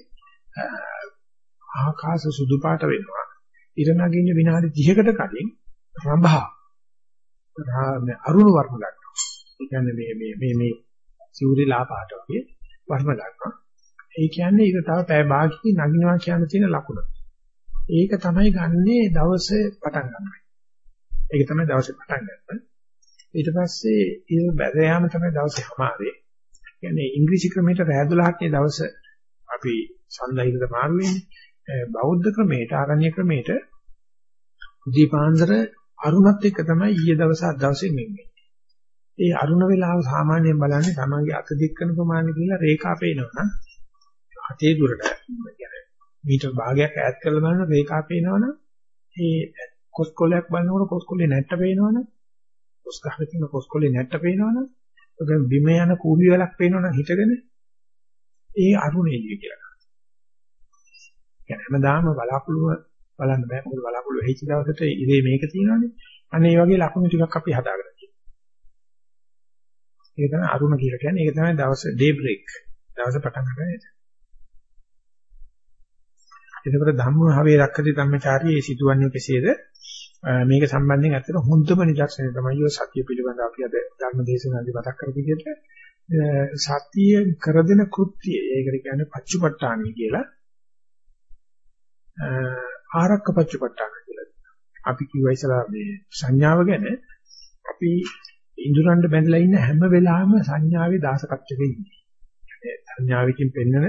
ආකාශ සුදු පාට වෙනවා. ඉර නගින්න විනාඩි 30කට කලින් රඹා අරුණ වර්ණ ගන්නවා. ඒ කියන්නේ මේ මේ මේ මේ සිවුරි ලා පාට වගේ වර්ණ ගන්නවා. ඒ කියන්නේ ඒක තව පැය භාගකින් නගිනවා කියන තියෙන ලකුණ. ඒක තමයි ගන්නේ දවසේ පටන් ගන්න. ඒක තමයි දවසේ පටන් ගන්න. ඊට පස්සේ ඒ බැද යාම තමයි දවසේ හමාරේ. කියන්නේ ඉංග්‍රීසි ක්‍රමයට රෑ 12ක් දවස අපි සඳහිරට මාරු වෙන්නේ. බෞද්ධ ක්‍රමයට ආරණ්‍ය ක්‍රමයට දීපාන්දර අරුණත් එක්ක තමයි ඊයේ දවස් අද දවසේ මෙන්නේ. ඒ අරුණ වේලාව සාමාන්‍යයෙන් බලන්නේ තමන්ගේ අත දික් කරන ප්‍රමාණය කියලා රේඛා පේනවනම් අතේ දුරට මීටර භාගයක් ඈත් කරලා බලන රේඛා පේනවනම් ඒ කොස්කොලයක් බලනකොට කොස්කොලේ නැට්ට පේනවනම් කොස් ගහක තියෙන කොස්කොලේ නැට්ට පේනවනම් ඒක බිම යන කූඹි වලක් පේනවනම් හිටගෙන ඒ අරුණේලිය කියලා. කියන්නේ හැමදාම බලාකුළුව බලන්න බෑ මොකද බලාකුළුව වෙච්ච දවසට ඉරේ මේක තියෙනවානේ. අන්න ඒ වගේ ලකුණු ටිකක් අපි හදාගන්න තියෙනවා. ඒක තමයි අරුණ කියලා කියන්නේ. ඒක තමයි දවස් ඩේ බ්‍රේක්. දවස පටන් ගන්න. එතකොට ධම්ම භාවයේ රක්කති ධම්මචාරී ඒ සිදුවන්නේ කෙසේද? මේක සම්බන්ධයෙන් ඇත්තට හොඳම නිදර්ශනය තමයි ඔය සත්‍ය පිළිබඳ අපි අද ධර්ම දේශනාවේදී මතක් කරපු විදිහට සත්‍ය කර දෙන කෘත්‍යය ඒකට කියන්නේ පච්චුපට්ඨානයි කියලා ආරක්ක පච්චුපට්ඨාන කියලා. අපි කිව්වා ඉස්සලා මේ සංඥාව ගැන අපි ඉඳුරන්ට බැඳලා ඉන්න හැම වෙලාවෙම සංඥාවේ දාසකත්වයේ ඉන්නේ. සංඥාවකින් පෙන්නන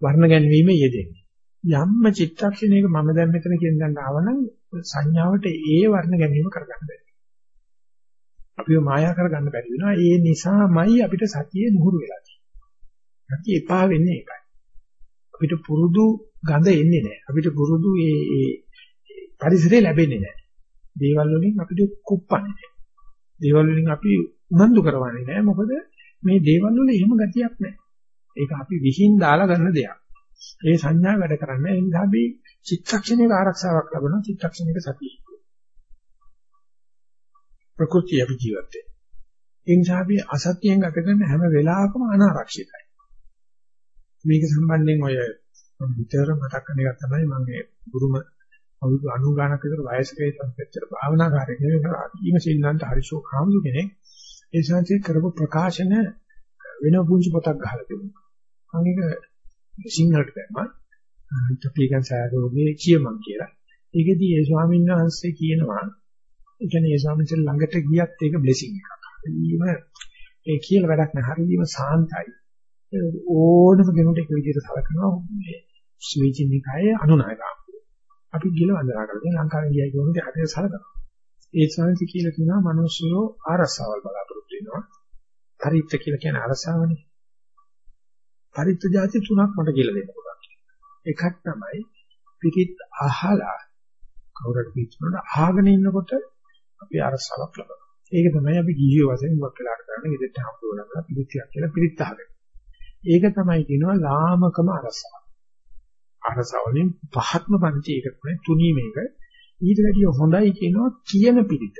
වර්ණ ගැනීම යෙදෙන්නේ. යම්ම චිත්තක්ෂණයක මම දැන් මෙතන කියන දන්න ආවනම් සංඥාවට ඒ වර්ණ ගැනීම කරගන්න බැහැ. අපිව මායා කරගන්න බැරි වෙනවා. ඒ නිසාමයි අපිට සතියේ නුහුරු වෙලා තියෙන්නේ. සතිය එපා වෙන්නේ ඒකයි. අපිට පුරුදු ගඳ එන්නේ නැහැ. අපිට පුරුදු ඒ ඒ පරිසරය ලැබෙන්නේ නැහැ. දේවල් වලින් අපිට කුප්පන්නේ නැහැ. දේවල් වලින් අපි උනන්දු කරවන්නේ නැහැ. මොකද මේ දේවල් වල එහෙම ගතියක් නැහැ. ඒක අපි විහිං දාලා ගන්න දෙයක්. ඒ සංඥා වැඩ කරන්නේ ඒ නිසා අපි චිත්තක්ෂණයක ආරක්ෂාවක් ලබනවා චිත්තක්ෂණයක සතිය. ප්‍රകൃතිය අපි ජීවත් වෙන්නේ. ඒ නිසා අපි අසත්‍යයෙන් ගත කරන හැම වෙලාවකම අනාරක්ෂිතයි. මේක සම්බන්ධයෙන් ඔය විතර මතක් කරන එක තමයි මම මේ ගුරුම අවුරුදු 90 ගණක් විතර වයසකේ සංපෙච්චර භාවනාකාරයෙක් නෙවෙයි අදීම සින්නාන්ත හරිෂෝ කාමුදු කෙනෙක් ඒ සංසිත කරපු ප්‍රකාශන වෙන පුංචි පොතක් ගහලා තිබුණා. මම ඒක සිංහලට දැම්මා. ටොපිකන් සාරෝගේ කියමන් කියලා. ඒකෙදී ඒ ස්වාමීන් වහන්සේ කියනවා ඒ කියන්නේ ඒ ස්වාමීන් වහන්සේ ළඟට ගියත් ඒක බ්ලෙසිං එකක්. හරිම ඒ කියලා වැඩක් නෑ. හරිම සාන්තයි. ඕනම කෙනෙකුට ඒක විදිහට සලකනවා මේ ස්විචිනිකයේ අනුනායකම්. අපි ගිල වන්දනා කරලා ලංකාවේ ගියයි කියන්නේ හරියට සලකනවා. ඒ ස්වාමීන් කියලා කියනවා මිනිස්සුયો ආරස්සාවල් බලාපොරොත්තු වෙනවා. පරිත්‍ත කියලා කියන්නේ අරසාවනේ. පරිත්‍ත જાති තුනක් මට කියලා දෙන්න පුළුවන්. එකක් තමයි පිටිත් අහලා කවුරුත් පිටුනට අහගෙන ඉන්නකොට අපි අරසාවක් ලබනවා. ඒක තමයි අපි ගිහිය වශයෙන් වක් වෙලාට කරන්නේ ඉදිරියට හම්බුනම පිටියක් කියලා පිටිත් අහගෙන. ඒක තමයි කියනවා ලාමකම අරසාව. අරසාවලින් පහත්ම පන්ති ඒක තමයි තුනී මේක. ඊට වැඩිය හොඳයි කියනවා කියන පිටිත.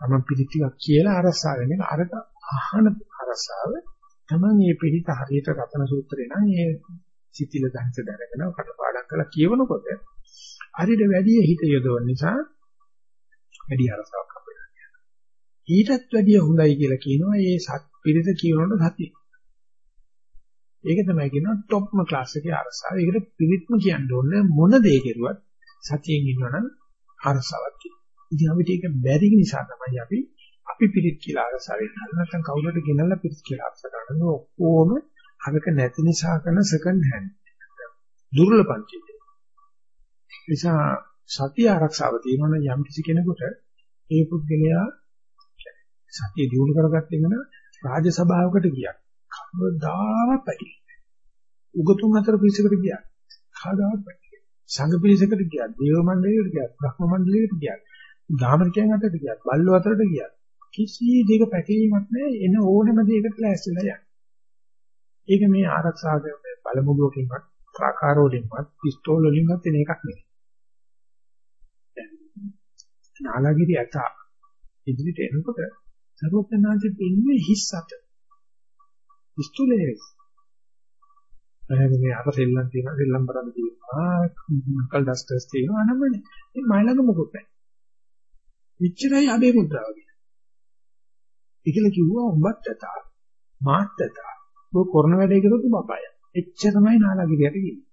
තමන් පිළිත් ටිකක් කියලා අරසාවෙන් එක අරක අහන අරසාව තමන් මේ පිළිත හරියට රතන සූත්‍රේ නම් ඒ සිතිල දහස දැනගෙන කටපාඩම් කරලා කියවනකොට හරියට වැඩි හිත යොදවන නිසා වැඩි අරසාවක් අපිට ඊටත් වැඩිය හොඳයි කියලා කියනවා මේ සත් පිළිත කියනකොට සතිය. ඒක තමයි කියනවා টොප්ම ක්ලාස් එකේ අරසාව. ඒකට පිළිත්ම කියන්න ඕනේ මොන දේ කෙරුවත් සතියෙන් ඉන්නවනම් අරසාවක් තියෙනවා. ඉතින් අපිට ඒක බැරි නිසා තමයි අපි අපි පිළිත් කියලා අරසාවෙන් හරි නැත්නම් කවුරුට ගෙනල්ලා පිළිත් කියලා අරස ගන්න ඔක්කොම අරක නැති නිසා කරන සෙකන්ඩ් හෑන්ඩ් දුර්ලභ පංචිතය. නිසා සතිය ආරක්ෂාව තියෙනවා යම් කිසි කෙනෙකුට ඒ පුද්ගලයා සතිය දිනු කරගත්තේ නම් රාජ සභාවකට ගියා. කවදාවත් බැරි. උගතුන් අතර පිළිසකට ගියා. කවදාවත් බැරි. සංඝ පිළිසකට ගියා. දේව මණ්ඩලයකට ගියා. බ්‍රහ්ම මණ්ඩලයකට ගියා. ධාමරිකයන් අතරට ගියත් බල්ලෝ අතරට ගියත් කිසි දෙයක පැකිලීමක් නැහැ එන ඕනම දෙයකට ලෑස්තිලා යන්න. ඒක මේ ආරක්ෂා කරන බලමුදුවකින්වත් ප්‍රාකාර වලින්වත් පිස්තෝල වලින්වත් එන එකක් නෙවෙයි. නාලගිරි ඇත ඉදිරියට එනකොට සර්වඥාන්සේ දෙන්නේ හිස් අත. පිස්තෝලේ නෙවෙයි. එහෙනම් අර සෙල්ලම් තියෙනවා සෙල්ලම් කරන්න තියෙනවා කල් ඩස්ටර්ස් තියෙනවා අනම්මනේ මේ මයිලඟ මොකොත් නැහැ එච්චරයි අබේ මුද්‍රාව කියන්නේ. ඒකල කිව්වා උඹත් ඇතා මාත් ඇතා. ඔය කරන වැඩේ කරොත් බබාය. එච්චරමයි නාලාගිරියට කියන්නේ.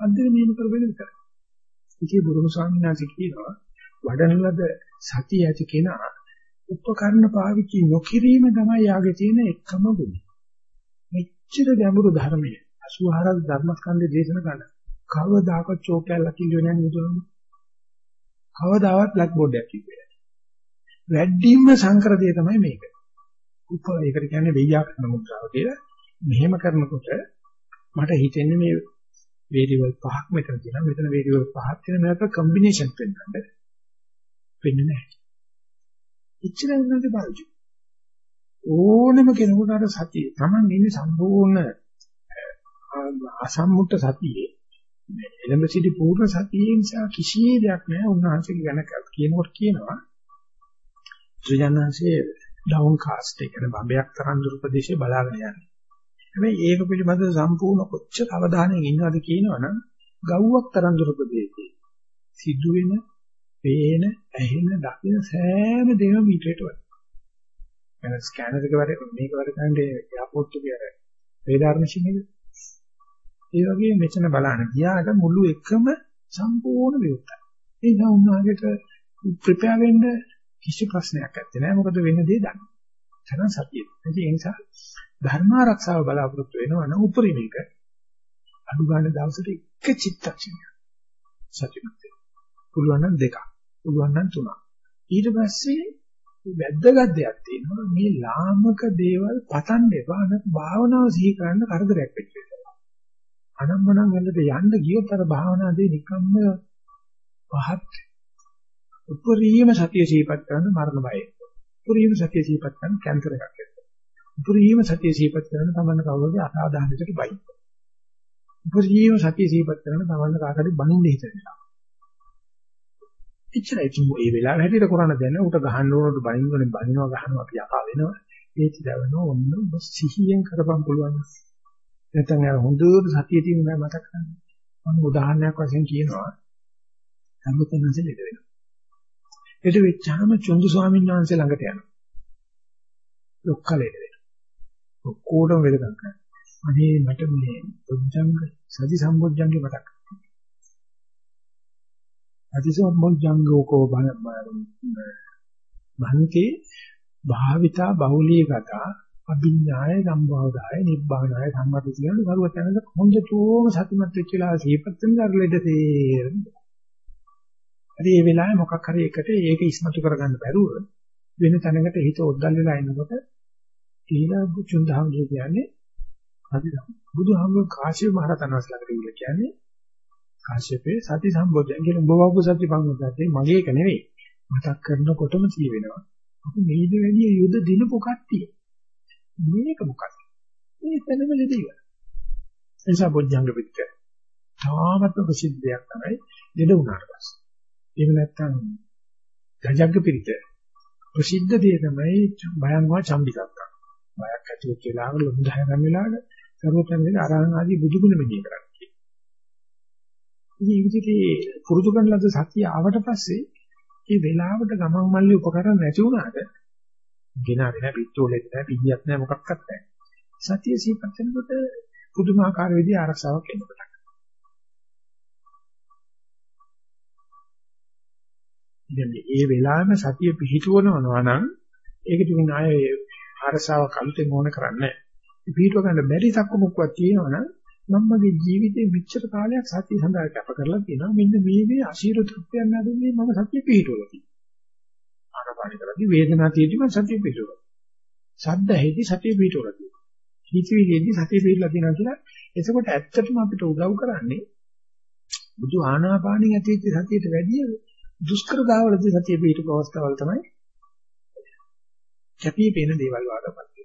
අන්තිම මේක කරගෙන විතරයි. ඉතින් බුදුම ස්වාමීන් වහන්සේ කියනවා වඩන ලද සතිය ඇති කෙනා උපකරණ පාවිච්චි නොකිරීම තමයි යාගේ තියෙන එකම ගුණය. මෙච්චර ගැඹුරු ධර්මයේ 84 ධර්මස්කන්ධය දේශනා කරන කවදාකවත් චෝකයක් කිල්ලුවේ නැහැ නේද? කවදාවත් බ්ලැක් බෝඩ් එකක් කිව්වේ නැහැ. වැඩිම සංකර දේ තමයි මේක. උප ඒකට කියන්නේ වෙయ్యාකරන මුද්‍රාව කියලා. මෙහෙම කරනකොට මට හිතෙන්නේ මේ වේරියබල් පහක් මෙතන තියෙනවා. මෙතන වේරියබල් පහක් තියෙන මේක කම්බිනේෂන් වෙන්නද? වෙන්නේ නැහැ. ඉච්චරයි උනන්දු බලජු. ඕනම කෙනෙකුට අර සතිය. Taman ඉන්නේ සම්පූර්ණ අසම්මුත සතියේ එළඹ සිටි පූර්ණ සතියේ නිසා කිසි දෙයක් නැහැ උන්වහන්සේ ගැන කියනකොට කියනවා ත්‍රිජනන්සේ ඩවුන් කාස්ට් එක කියන බඹයක් තරම් දුර ප්‍රදේශේ බලාගෙන යන්නේ. හැබැයි ඒක පිළිබඳව සම්පූර්ණ කොච්චර අවධානයෙන් ඉන්නවද කියනවනම් ගව්වක් තරම් දුර ප්‍රදේශේ සිදුවෙන, පේන, ඇහෙන, දකින සෑම දෙයක්ම මීටරයට වදිනවා. මම ස්කෑනර් එක වැඩ මේක වැඩ කරන්නේ එයාපෝට් එකේ අර රේඩාර් මැෂින් එක. ඒ වගේ මෙතන බලන්න ගියාට මුළු එකම සම්පූර්ණ විවෘතයි. ඒ නිසා උන්වහන්සේට ප්‍රිපෙයාර් වෙන්න කිසි ප්‍රශ්නයක් නැත්තේ නෑ. මොකද වෙන දේ දන්නේ. තරම් සතිය. ඒ නිසා ධර්ම ආරක්ෂාව බලාපොරොත්තු වෙනවා නම් උපරිමයක අඩු ගන්න දවසට එක චිත්තක්ෂණයක් සතිමත් වෙනවා. පුළුවන් නම් දෙකක්. පුළුවන් නම් තුනක්. ඊට පස්සේ වැද්දගත් දෙයක් තියෙනවා මේ ලාමක දේවල් පතන්න එපා නැත්නම් භාවනාව සිහි කරන්න කරදරයක් වෙච්ච එක. අනම්මනම් වලට යන්න ගියොත් අර භාවනාදී නිකම්ම පහත් උපරිම සතිය සිහිපත් කරන මරණ බය. උපරිම සතිය සිහිපත් කරන කැන්සර් එකක් එක්ක. උපරිම සතිය සිහිපත් කරන තමන්න කවුරුද අසාධාරණයකට බයි. උපරිම සතිය සිහිපත් කරන තමන්න කාටද බනින්න හිතෙනවා. එච්චරයි. තුමු මේ වෙලාව හැටියට කරන්න දැන උට ගහන්න ඕනට බනින්නෝනේ බනිනවා ගහනවා අපි යකා වෙනවා. ඒත් දවනවා ඔන්න සිහියෙන් කරපම් පුළුවන්. නැත්නම් අර හොඳට සතිය තියෙන මම මතක් කරගන්න මම උදාහරණයක් වශයෙන් කියනවා. සම්පතනසේ ලෙඩ වෙනවා. ලෙඩ වෙච්චාම චුන්දු ස්වාමීන් වහන්සේ ළඟට යනවා. ලොක්ක ලෙඩ වෙනවා. ඔක්කොටම වෙලකම් කරනවා. අනේ මට මේ බොජ්ජංග සති සම්බොජ්ජංගේ මතක් අතිසම්බොජ්ජංගෝකෝ භන්ති භාවිතා බහුලීගතා අභිඥාය සම්භවදාය නිබ්බානාය සම්මත කියන කරුවචනද හොඳටම සතිමත් වෙච්ච වෙලාව සිහිපත් වෙන දරලෙඩ තේරෙනවා. හරි මේ වෙලාවේ මොකක් හරි එකට ඒක ඉස්මතු කරගන්න බැරුව වෙන තැනකට හිත ඔද්දල් වෙලා ඉන්නකොට ඊළඟ බුදුන්දහම කියන්නේ හරිද? බුදුහාමුදුරුවෝ කාශ්‍යප මහ රහතන් වහන්සේලාට කියන්නේ කාශ්‍යපේ සති සම්බොධ්‍යං කියන බවවපු සති පංගුද්දේ මගේ එක නෙවෙයි. මතක් කරනකොටම සිහි වෙනවා. අපි මේද වැඩි යුද දිනපු කට්ටිය. මේක මොකක්ද? මේ තැනම ලෙඩේ. එනිසා බොජ්ජංග පිට. තාමත් ප්‍රසිද්ධ දෙයක් තමයි ලෙඩ වුණාට පස්සේ. ඒක නැත්තම් ගජග්ග පිට. ප්‍රසිද්ධ දේ තමයි භයංගවා චම්බිකක්ක. බයක් ඇති වෙච්ච වෙලාවක ලොකු දහය ගන්න වෙලාවක සර්වතන්ගේ අරහන් ආදී බුදුගුණ මෙදී කරන්නේ. ඉතින් ඒ විදිහට පුරුදු කරන ලද සතිය ආවට පස්සේ මේ වෙලාවට ගමන් මල්ලි උපකරණ නැති වුණාට ගෙනාවේ නැහැ පිටෝලෙත් නැහැ පිහියක් නැහැ මොකක්වත් නැහැ. සතිය සිහිපත් වෙනකොට පුදුමාකාර විදිහ ආරක්ෂාවක් එනකොට. ඉතින් මේ වෙලාවෙම සතිය පිහිටවනවා නම් ඒක ටිකින් ආයේ ආරක්ෂාවක් අලුතෙන් ඕන කරන්නේ නැහැ. පිහිටව ගන්න බැරි තක්කමුක්කක් තියෙනවා නම් මම මගේ ජීවිතේ විචතර කාලයක් සතිය සඳහා කැප කරලා තියෙනවා. මෙන්න මේ මේ අශීරු තත්ත්වයන් නැදුනේ මම සතිය පිහිටුවලා තියෙනවා. ආනපාන කරද්දී වේදනාව තියෙද්දි මම සතිය පිහිටුවලා. ශබ්ද ඇහිදී සතිය පිහිටුවලා තියෙනවා. හිතවිලිෙදී සතිය පිහිටලා තියෙනවා කියලා එතකොට ඇත්තටම අපිට උදව් කරන්නේ බුදු ආනාපානින් ඇතිවෙච්ච සතියට වැඩිය දුෂ්කර දාවලදී සතිය පිහිටු අවස්ථාවල් තමයි කැපී පෙනෙන දේවල් වඩපත්.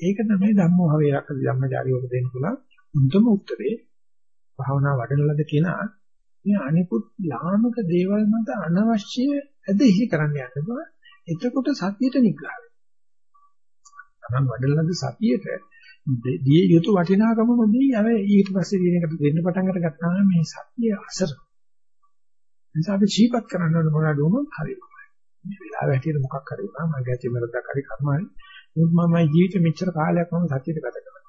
ඒක තමයි ධම්මෝ හවේරක ධම්මචාරියෝට දෙන්න පුළුවන් උන්ටම උත්තරේ භාවනා වඩන ලද කෙනා මේ අනිකුත් ලාමක දේවල් මත අනවශ්‍ය ඇදහිලි කරන්න යනවා. එතකොට සතියට නිග්‍රහ තමන් වඩන ලද සතියට දී යුතු වටිනාකම මොදී යව ඊට පස්සේ දින එකට දෙන්න පටන් අරගත්තාම මේ සතිය අසර. නිසා අපි ජීවත් කරන්න ඕන මොනවද වුණොත් හරියි. මේ වෙලාව හැටියට මොකක් හරි වුණා මම ගැටි මරදක් හරි කර්මයි. මම ජීවිතේ මෙච්චර කාලයක් මම සතියට ගත කළා.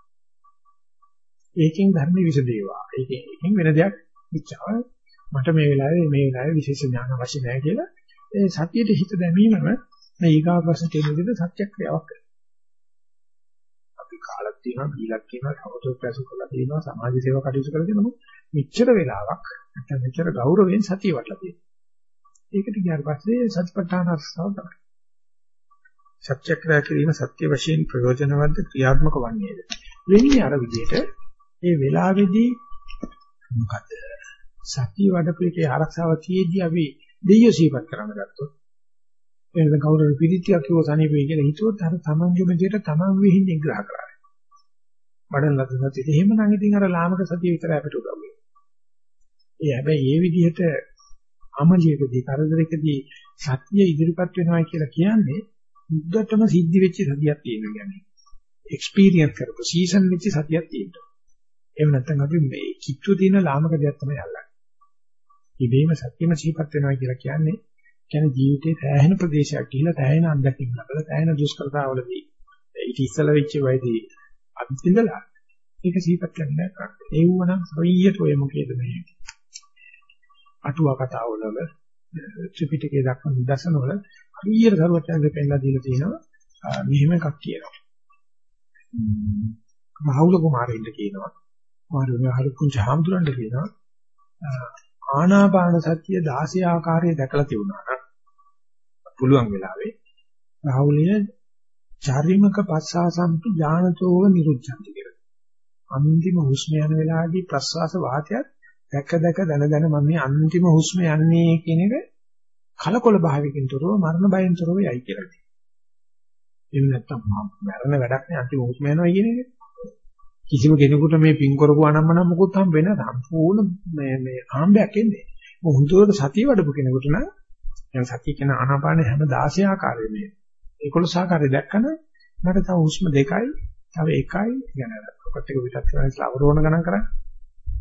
ඒකෙන් ධර්ම විසදේවා. ඒකෙන් ඒකෙන් වෙන දෙයක් ඉච්චාව මට මේ වෙලාවේ මේ වෙලාවේ විශේෂ ඥාන අවශ්‍ය නැහැ කියලා ඒ සතියට හිත දැමීමම මේ ඊගා ප්‍රශ්න තියෙන විදිහට සත්‍යක්‍රියාවක් කරනවා. අපි කාලක් තියෙනවා, බීලක් තියෙනවා, සමතෝ ප්‍රසු කරලා තියෙනවා, සමාජ සේවා කටයුතු කරලා තියෙනවා. මෙච්චර වෙලාවක් නැත්නම් මෙච්චර ගෞරවයෙන් සතිය වටලා තියෙනවා. ඒකට ගියාට පස්සේ සත්‍යපට්ඨාන අර්ථව තමයි. සත්‍යක්‍රියා කිරීම සත්‍ය වශයෙන් ප්‍රයෝජනවත් ක්‍රියාත්මක වන්නේද? වෙන්නේ අර විදිහට ඒ වෙලාවේදී මොකද සතිය වඩපේකේ ආරක්ෂාව තියේදී අපි දෙයිය සීපත් කරන්න ගත්තොත් එහෙනම් කවුරුහරි පිළිතියක් කිව්ව සනීපේ කියලා හිතුවොත් අර තමන්ගේම දෙයට තමන් විහිං නිග්‍රහ කරා. වඩන ලද සතිය. එහෙමනම් ඉතින් අර ලාමක සතිය විතරයි අපිට උදව් වෙන්නේ. ඒ හැබැයි මේ විදිහට අමලියකදී කරදරයකදී සතිය ඉදිරිපත් වෙනවා කියලා කියන්නේ බුද්ධත්වම සිද්ධ වෙච්ච සතියක් තියෙනවා කියන්නේ. එක්ස්පීරියන්ස් කරපු සීසන් වෙච්ච සතියක් තියෙනවා. එහෙම නැත්නම් අපි මේ කිට්ටු තියෙන ලාමක දෙයක් තමයි අල්ලන්නේ. ඉබේම සත්‍යම සිහිපත් වෙනවා කියලා කියන්නේ කියන්නේ ජීවිතේ තැහෙන ප්‍රදේශයක් කියලා තැහෙන අත්දැකීම් ලැබලා තැහෙන දුෂ්කරතාවලදී ඊට ඉස්සලා වෙච්ච වෙයිදී අත්විඳලා ඒක සිහිපත් කරන්න කරන්නේ. ඒ වුණනම් හරියට ඔය මොකේද මේ අටුවා කතාවල ත්‍රිපිටකයේ දක්වන නිදර්ශන වල හරියට සරුවචනන්ද පෙන්නලා දීලා තියෙනවා මෙහෙම එකක් කියනවා. මහවුල කුමාරයින්ට කියනවා. මාරුනේ හරි කුංච හාමුදුරන්ට කියනවා ආනාපාන සතිය 16 ආකාරයේ දැකලා තිබුණා නම් පුළුවන් වෙලාවේ රාහුලිය චාරිමක පස්සාසම්පි ඥානතෝව නිරුද්ධන්ති කියලා. අන්තිම හුස්ම යන වෙලාවේදී ප්‍රස්වාස වාතයත් දැක දැක දන දන මම මේ අන්තිම හුස්ම යන්නේ කියන එක කලකොල භාවයකින් තොරව මරණ බයෙන් තොරව යයි කියලා කියනවා. එහෙම නැත්තම් මරණ වැඩක් නෑ අන්තිම හුස්ම යනවා කියන එක. කිසිම කෙනෙකුට මේ පින් කරපු අනම්මන මොකුත් හම් වෙන සම්පූර්ණ මේ මේ ආම්බයක් එන්නේ. මොහොතේ සතිය වඩපු කෙනෙකුට නම් දැන් සතිය කියන ආනාපාන හැම 16 ආකාරයේ මේ 11 ආකාරය දැක්කම මට තව හුස්ම දෙකයි තව එකයි ගැන කොට එක විතක් කරලා අවරෝණ ගණන් කරන්නේ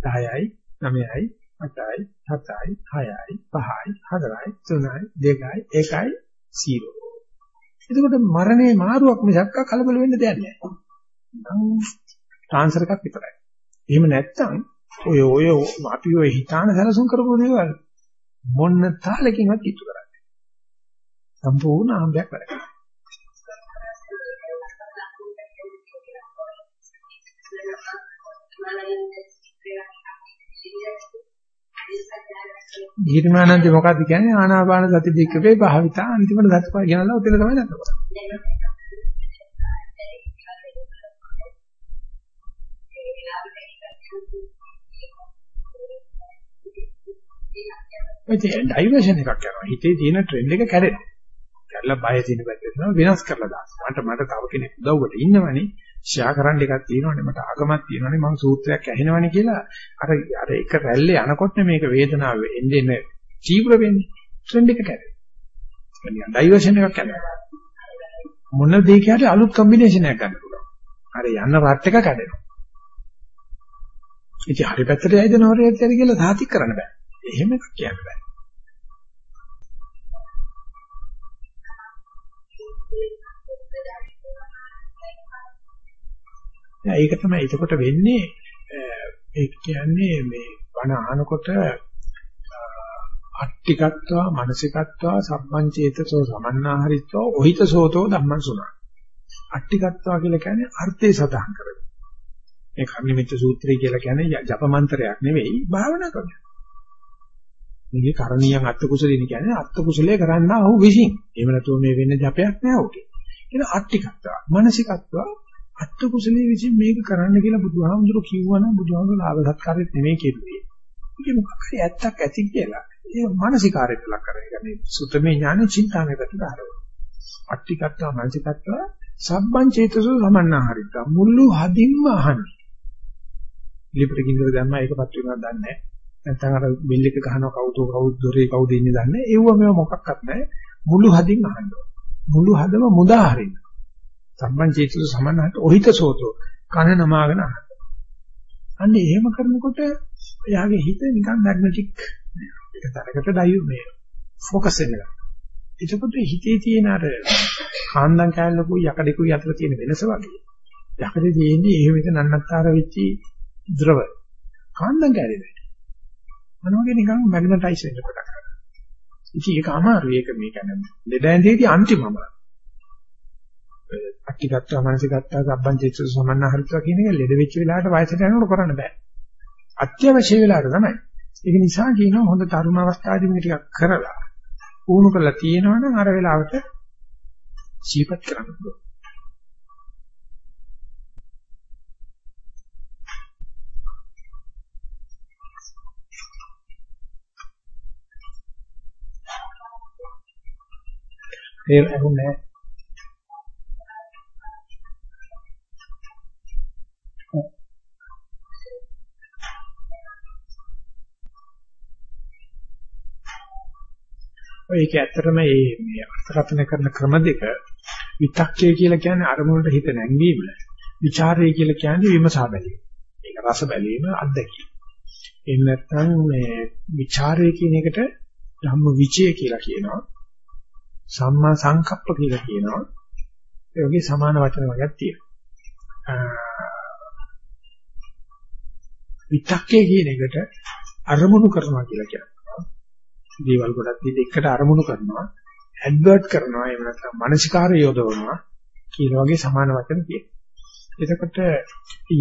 10යි 9යි 8යි 7යි 6යි 5යි 4යි 3යි 2යි 1යි 0. එතකොට මරණේ මාරුවක් මිසක් කලබල වෙන්න දෙයක් නැහැ. ට්‍රාන්ස්ෆර් එකක් විතරයි. එහෙම නැත්නම් ඔය ඔය අපි ඔය හිතාන සැලසුම් කරපු දේවල් මොන්න තාලකින්වත් ඉතු කරන්නේ. සම්පූර්ණ ආම්බයක් වැඩ කරනවා. ඊර්මානන්ද මොකද්ද කියන්නේ ආනාපාන සති දික්කේ භාවිතා අන්තිමට දක්වා කියනලා උතන තමයි දක්වන්නේ. ඒ ඩයිවර්ෂන් එකක් යනවා. හිතේ තියෙන ට්‍රෙන්ඩ් එක කැඩෙනවා. කැඩලා බය තියෙන පැත්තට වෙනස් කරලා දාන්න. මට මට තව කෙනෙක් උදව්වට ඉන්නවනේ. ෂෙයා කරන්න එකක් තියෙනවනේ. මට ආගමක් තියෙනවනේ. මම සූත්‍රයක් ඇහෙනවනේ කියලා අර අර එක රැල්ලේ යනකොට මේක වේදනාව එන්නේ එන්නේ තීව්‍ර වෙන්නේ. ට්‍රෙන්ඩ් එක කැඩෙනවා. නිකන් ඩයිවර්ෂන් එකක් කැඩෙනවා. මොන දෙයකට අලුත් කම්බිනේෂන් එකක් ගන්න පුළුවන්. අර යන්න රට් එක කැඩෙනවා. ඉතින් හරි පැත්තට යයිද නෝරේත් යයි කියලා සාතික් කරන්න බෑ. එහෙම එකක් කියන්න බෑ. ඒක තමයි එතකොට වෙන්නේ ඒ කියන්නේ මේ වණ ආනකොට අට්ටිකත්වා මානසිකත්වා සම්මංචේතසෝ සමන්නාහරිත්වා ඔහිතසෝතෝ ධම්මං සුණා අට්ටිකත්වා කියලා කියන්නේ අර්ථය සඳහන් කරගන්න මේ කර්ණිමිච්ච සූත්‍රය කියලා කියන්නේ ජප මන්ත්‍රයක් නෙවෙයි භාවනා කරනවා. මේකේ කරණීයන් අත්ත කුසලින කියන්නේ අත්ත කුසලයේ කරන්නා වූ විශ්ින්. එහෙම නැතුව මේ වෙන්න ජපයක් නෑ උකේ. ඒක අට්ටිකත්ව, මානසිකත්ව අත්ත කුසලයේ විශ්ින් මේක කරන්න කියලා බුදුහාමුදුරු කිව්වනම් බුදුහාමුදුරු ලාභ සත්කාරෙත් නෙමෙයි කියන්නේ. ඒක මොකක් හරි ඇත්තක් ඇති කියලා. ඒ මානසිකාරයට ලක් කරගෙන මේ සුතමේ ඥාන චින්තාමේ පැත්තට ආරවන. අට්ටිකත්ව, මානසිකත්ව සබ්බං චේතසෝ සමන්නාහරිත මුළු හදින්ම අහන්නේ. ඉලිපට ගින්දර දැම්මා ඒකපත් වෙනවද දන්නේ නැහැ. නැත්නම් අර බිල් එක ගහනවා කවුද කවුද දොරේ කවුද ඉන්නේ දන්නේ නැහැ. ඒව මේව මොකක්වත් නැහැ. මුළු හදින් අහන්න මුළු හදම මුදා හරින්න. සම්බන්චේතු සමනහට ඔහිත සෝතෝ කන නමාගෙන අහන්න. අන්න එහෙම කරනකොට එයාගේ හිත නිකන් මැග්නටික් එක තරකට ඩයු මේ ફોකස් වෙනවා. එතකොට හිතේ තියෙන අර කාන්දම් කැලලකුයි යකඩකුයි අතර තියෙන වෙනස වගේ. යකඩේ තියෙන්නේ එහෙම එක නන්නත්තර වෙච්චි ද්‍රව කාන්දම් කැරෙන්නේ. මොනවගේ නිකන් මැග්නටයිස් වෙන්න පටන් ගන්නවා. ඉතින් ඒක අමාරුයි ඒක මේ කියන්නේ දෙදැන්දේදී අන්තිමම. අට්ටිගත්තා මානසිකත්තා ගබ්බන් චිත්ත සමන්නාහරිතා කියන එක ලෙඩ වෙච්ච වෙලාවට වයසට යනකොට කරන්න බෑ. අත්‍යවශ්‍ය වෙලාවට තමයි. ඒක නිසා කියනවා හොඳ තරුණ අවස්ථාවේදී මේක ටිකක් කරලා පුහුණු කරලා තියෙනවනම් අර වෙලාවට ජීවත් කරන්න පුළුවන්. ඒ ඇහුන්නේ ඒක ඇත්තටම මේ මේ අර්ථකථන කරන ක්‍රම දෙක විතක්කය කියලා කියන්නේ අරමුණට හිත නැංවීම විචාරය කියලා කියන්නේ විමසා බැලීම. ඒක රස බැලීම අත්දැකීම. එහෙම නැත්නම් මේ ਵਿਚාරය කියන එකට ධම්ම විචය කියලා කියනවා. සම්මා සංකප්ප කියලා කියනවා. ඒ වගේ සමාන වචන වර්ගයක් තියෙනවා. විතක්කේ කියන එකට අරමුණු කරනවා කියලා කියනවා. දේවල් ගොඩක් තියෙද්දි එකට අරමුණු කරනවා, ඇඩ්වර්ට් කරනවා, එහෙම නැත්නම් මානසිකාරය යොදවනවා කියලා වගේ සමාන වචන තියෙනවා. එතකොට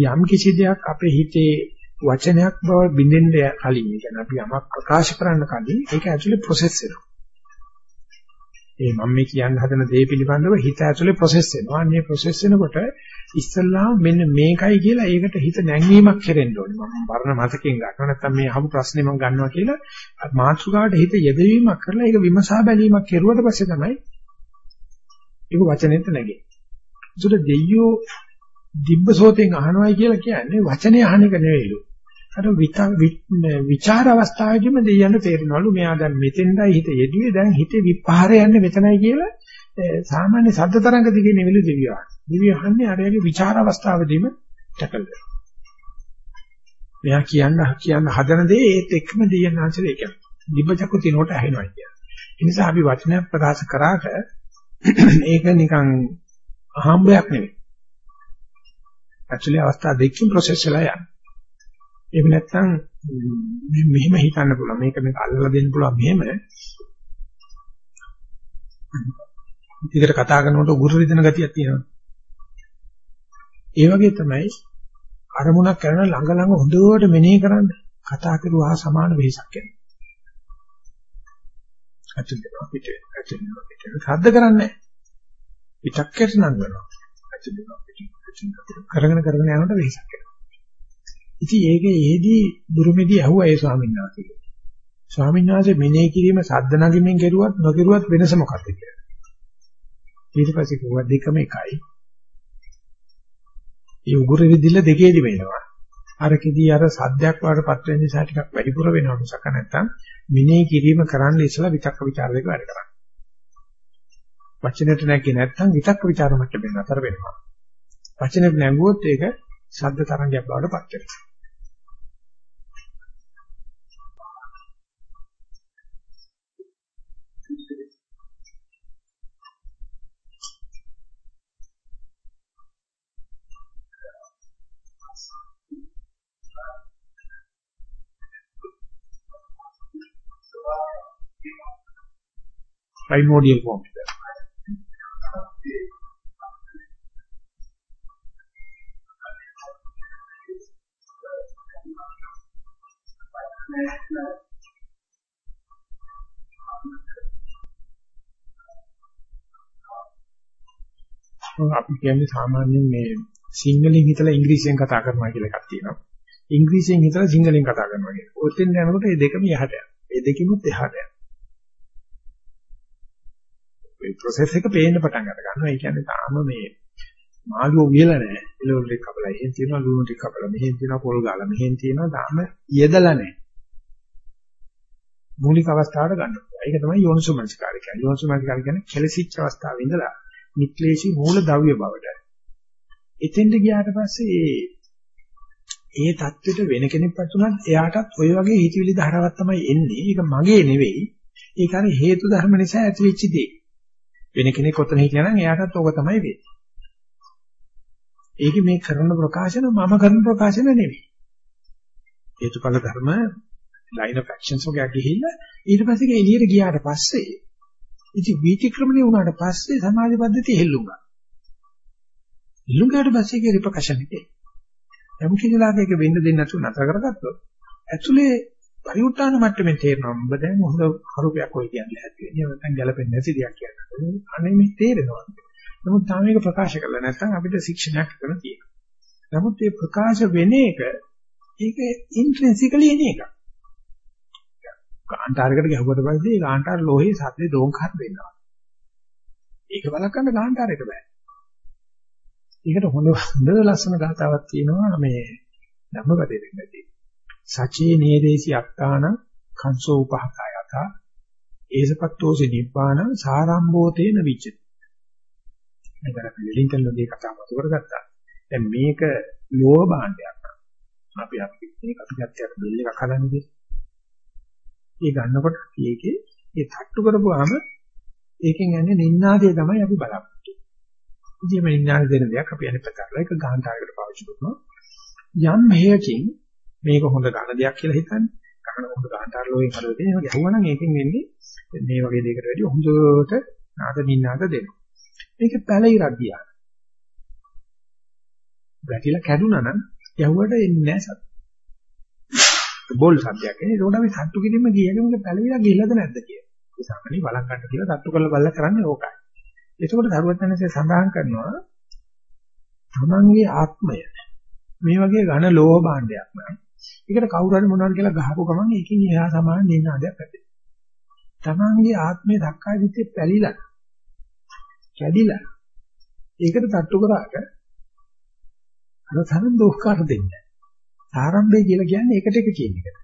යම් කිසි දෙයක් අපේ හිතේ වචනයක් බව බින්දෙන්න කලින් කියන්නේ අපි යමක් ප්‍රකාශ කරන්න කලින් ඒක ඇක්චුලි ප්‍රොසෙස් වෙනවා. ඒ මම මේ කියන්න හදන දේ පිළිබඳව හිත ඇතුලේ ප්‍රොසෙස් වෙනවා. අනේ ප්‍රොසෙස් වෙනකොට ඉස්සල්ලාම මෙන්න මේකයි කියලා ඒකට හිත නැංවීමක් කෙරෙන්න ඕනේ. මම වර්ණ මතකයෙන් ගන්නවා නැත්නම් මේ අහපු ප්‍රශ්නේ මම ගන්නවා කියලා මාතෘකාවට හිත යෙදවීමක් කරලා ඒක විමසා බැලීමක් කෙරුවට පස්සේ තමයි ඒක වචනෙත් නැගෙන්නේ. ඒකට දෙයියෝ දිබ්බසෝතෙන් අහනවයි කියලා කියන්නේ වචනේ අහන එක නෙවෙයිලු. අර විචාර අවස්ථාවේදීම දෙයයන්ට තේරෙනවලු මෙයා දැන් මෙතෙන්දයි හිත යෙදුවේ දැන් හිතේ විපාරය යන්නේ මෙතනයි කියලා සාමාන්‍ය ශබ්ද තරංග දිගේ නෙවෙයි දෙවියන්. දෙවියන් අරයාගේ විචාර අවස්ථාවේදීම ටැකල් මෙයා කියන්න කියන්න හදන දේ ඒත් එක්කම දෙයයන් ආන්සර් ඒක. දිබ්බචක්කු තිනෝට ඇහෙනවා කියන්නේ. ඒ නිසා අපි වචනයක් ප්‍රකාශ කරාට ඒක නිකන් අහම්බයක් නෙවෙයි. ඇක්චුලි අවස්ථා දෙකකින් ප්‍රොසෙස් වෙලා යනවා. එහෙම නැත්නම් මෙහෙම හිතන්න පුළුවන්. මේක මේක අල්ලලා දෙන්න පුළුවන් මෙහෙම. ඊකට කතා කරනකොට උගුරු රිදෙන ගතියක් තියෙනවා. ඒ වගේ තමයි අරමුණක් කරන ළඟ ළඟ හොඳට මෙනෙහි කරන්න කතා කරුවා සමාන වෙහසක් එනවා. ඇතුළේ පිට ඇතුළේ පිට සද්ද කරන්නේ පිටක්කයට නම් කරනවා. ඇතුළේ පිට කරගෙන කරගෙන යනකොට වෙහසක් එනවා. ඉතින් ඒක එහෙදී බුරුමේදී ඇහුවා ඒ ස්වාමීන් වහන්සේට. ස්වාමීන් වහන්සේ මෙනෙහි කිරීම සද්ද නගින්මින් කෙරුවත් නොකෙරුවත් වෙනස මොකක්ද කියලා. ඊට පස්සේ කිව්වා දෙකම එකයි. ඒ උගුර විදිල්ල දෙකේදී වෙනවා. අරකෙදී අර සද්දයක් වඩපත් වෙන නිසා ටිකක් වැඩිපුර වෙනවා මිසක නැත්තම් මෙනෙහි කිරීම කරන්න ඉස්සලා විතක්ක ਵਿਚාර දෙක වැඩ කරන්න. වචනෙට නැග්ගේ නැත්තම් විතක්ක ਵਿਚාර මට්ටමෙන් අතර වෙනවා. වචනෙට නැගුවොත් ඒක ශබ්ද තරංගයක් බවට පත් වෙනවා. primordial form. අපි කියන්නේ සාමාන්‍යයෙන් මේ සිංහලෙන් හිතලා ඉංග්‍රීසියෙන් කතා කරනවා කියලා එකක් තියෙනවා. ඉංග්‍රීසියෙන් හිතලා සිංහලෙන් කතා කරනවා කියලා. ඔතෙන් යනකොට මේ දෙකම යහට යනවා. මේ දෙකෙමුත් එහාට යනවා. මේ process එක පේන්න පටන් අර ගන්නවා. ඒ කියන්නේ තාම මේ මාළුව වියලා නැහැ. එළවලු ටික කපලා එහෙන් තියෙනවා, ලුණු ටික කපලා මෙහෙන් තියෙනවා, පොල් ගාලා මෙහෙන් තියෙනවා. තාම යෙදලා නැහැ. මූලික අවස්ථාවට ගන්න ඕනේ. ඒක තමයි යෝනිසෝමනසිකාරය කියන්නේ. යෝනිසෝමනසිකාරය කියන්නේ කෙලසිච්ච අවස්ථාවේ ඉඳලා නික්ලේශී මූල ද්‍රව්‍ය බවට. එතෙන්ට ගියාට පස්සේ ඒ ඒ தත්වෙට වෙන කෙනෙක්වත් උනත් එයාටත් ওই වගේ හිතවිලි ධාරාවක් තමයි එන්නේ. ඒක මගේ නෙවෙයි. ඒක හරි හේතු ධර්ම නිසා ඇතිවෙච්ච දෙයක්. වෙන කෙනෙක් ඔතන හිටියනම් එයාටත් ඕක තමයි වෙන්නේ. ඒක මේ කරන ප්‍රකාශන මම කරන ප්‍රකාශන නෙවෙයි. හේතුඵල ධර්ම line of actions වගේ ගිහිල්ලා ඊට පස්සේ ඒක එළියට ගියාට පස්සේ ඉතින් වීතික්‍රමණය වුණාට පස්සේ සමාජ පද්ධතිය හෙල්ලුණා. හෙල්ලුණාට පස්සේ ඒක රිපකෂන් එකේ. යම් කිසිලාක එක වෙන්න දෙන්නේ නැතුව නතර කරගත්තොත් ඇතුලේ පරිඋත්තාන මට්ටමේ තේරෙනවා. ඔබ දැන් හොඳ කරුපයක් ඔය කියන්නේ ඇති වෙන්නේ. නැත්නම් ගැලපෙන්නේ නැති දෙයක් කියන්නේ. අනේ මේ තේරෙනවා. නමුත් තාම මේක ප්‍රකාශ කරලා නැත්නම් අපිට ශික්ෂණයක් කරන තියෙනවා. නමුත් මේ ප්‍රකාශ වෙන එක ඒක ඉන්ට්‍රින්සිකලි එන එකක්. කාන්ටාරයකට ගැහුවට පස්සේ කාන්ටාර ලෝහේ සද්දේ දෝංකාර දෙන්නවා. ඒක බලකන්න කාන්ටාරයට බෑ. ඒකට හොඳ හොඳ ලස්සන ගාතාවක් තියෙනවා මේ ධම්මපදයේ දෙන්නේ. සචේ නේදේසි අත්තාන කංසෝ උපහකායත ඒසපත්තෝසි නිබ්බාන සාරම්භෝතේන විචිත. මේකට ලින්කන් ලෝකේ කතාව මතු කරගත්තා. දැන් මේක ලෝහ භාණ්ඩයක්. අපි අපි මේක අපි ගැත්තට බිල් එකක් හදන්නේ. ඒ ගන්නකොට ඒකේ ඒ තට්ටු කරපුවාම ඒකෙන් යන්නේ නින්නාදේ තමයි අපි බලාපොරොත්තු වෙන්නේ. ඉතින් මේ නින්නාද දෙන දෙයක් අපි අනිත් පැත්තට ඒක ගාන්ටාරයකට පාවිච්චි කරනවා. යම් හේයකින් මේක හොඳ ගන්න දෙයක් කියලා හිතන්නේ. ගන්න හොඳ ගාන්ටාර ලෝයෙන් හදලා තියෙන එක ගැහුවනම් ඒකෙන් වෙන්නේ මේ වගේ දෙයකට වැඩි හොඳට නාද නින්නාද දෙනවා. මේක පැලිරක් ගියා. වැටිලා කැඩුනා නම් යහුවට එන්නේ නැහැ සත්. බෝල් සත්‍යයක් නේ. ඒකට අපි සත්තු කිරීම කියන්නේ මේක පැලිරක් ගිහලාද නැද්ද කියලා. ඒ සාමාන්‍ය බලන් ගන්න කියලා තට්ටු කරලා බලලා කරන්නේ ඕකයි. එතකොට සරුවචනසේ සඳහන් කරනවා තමන්ගේ ආත්මය මේ වගේ ඝන ලෝහ භාණ්ඩයක් නෑ. ඒකට කවුරු හරි මොනවද කියලා ගහපු ගමන් ඒකෙන් එහා සමාන නිනාදයක් ඇති. තමන්ගේ ආත්මේ දක්කා විත්තේ පැලිලා කැඩිලා ඒකට තට්ටු කරාට අර තරම් දුක්කාර දෙන්නේ. ආරම්භය කියලා කියන්නේ ඒකට එක කියන එකට.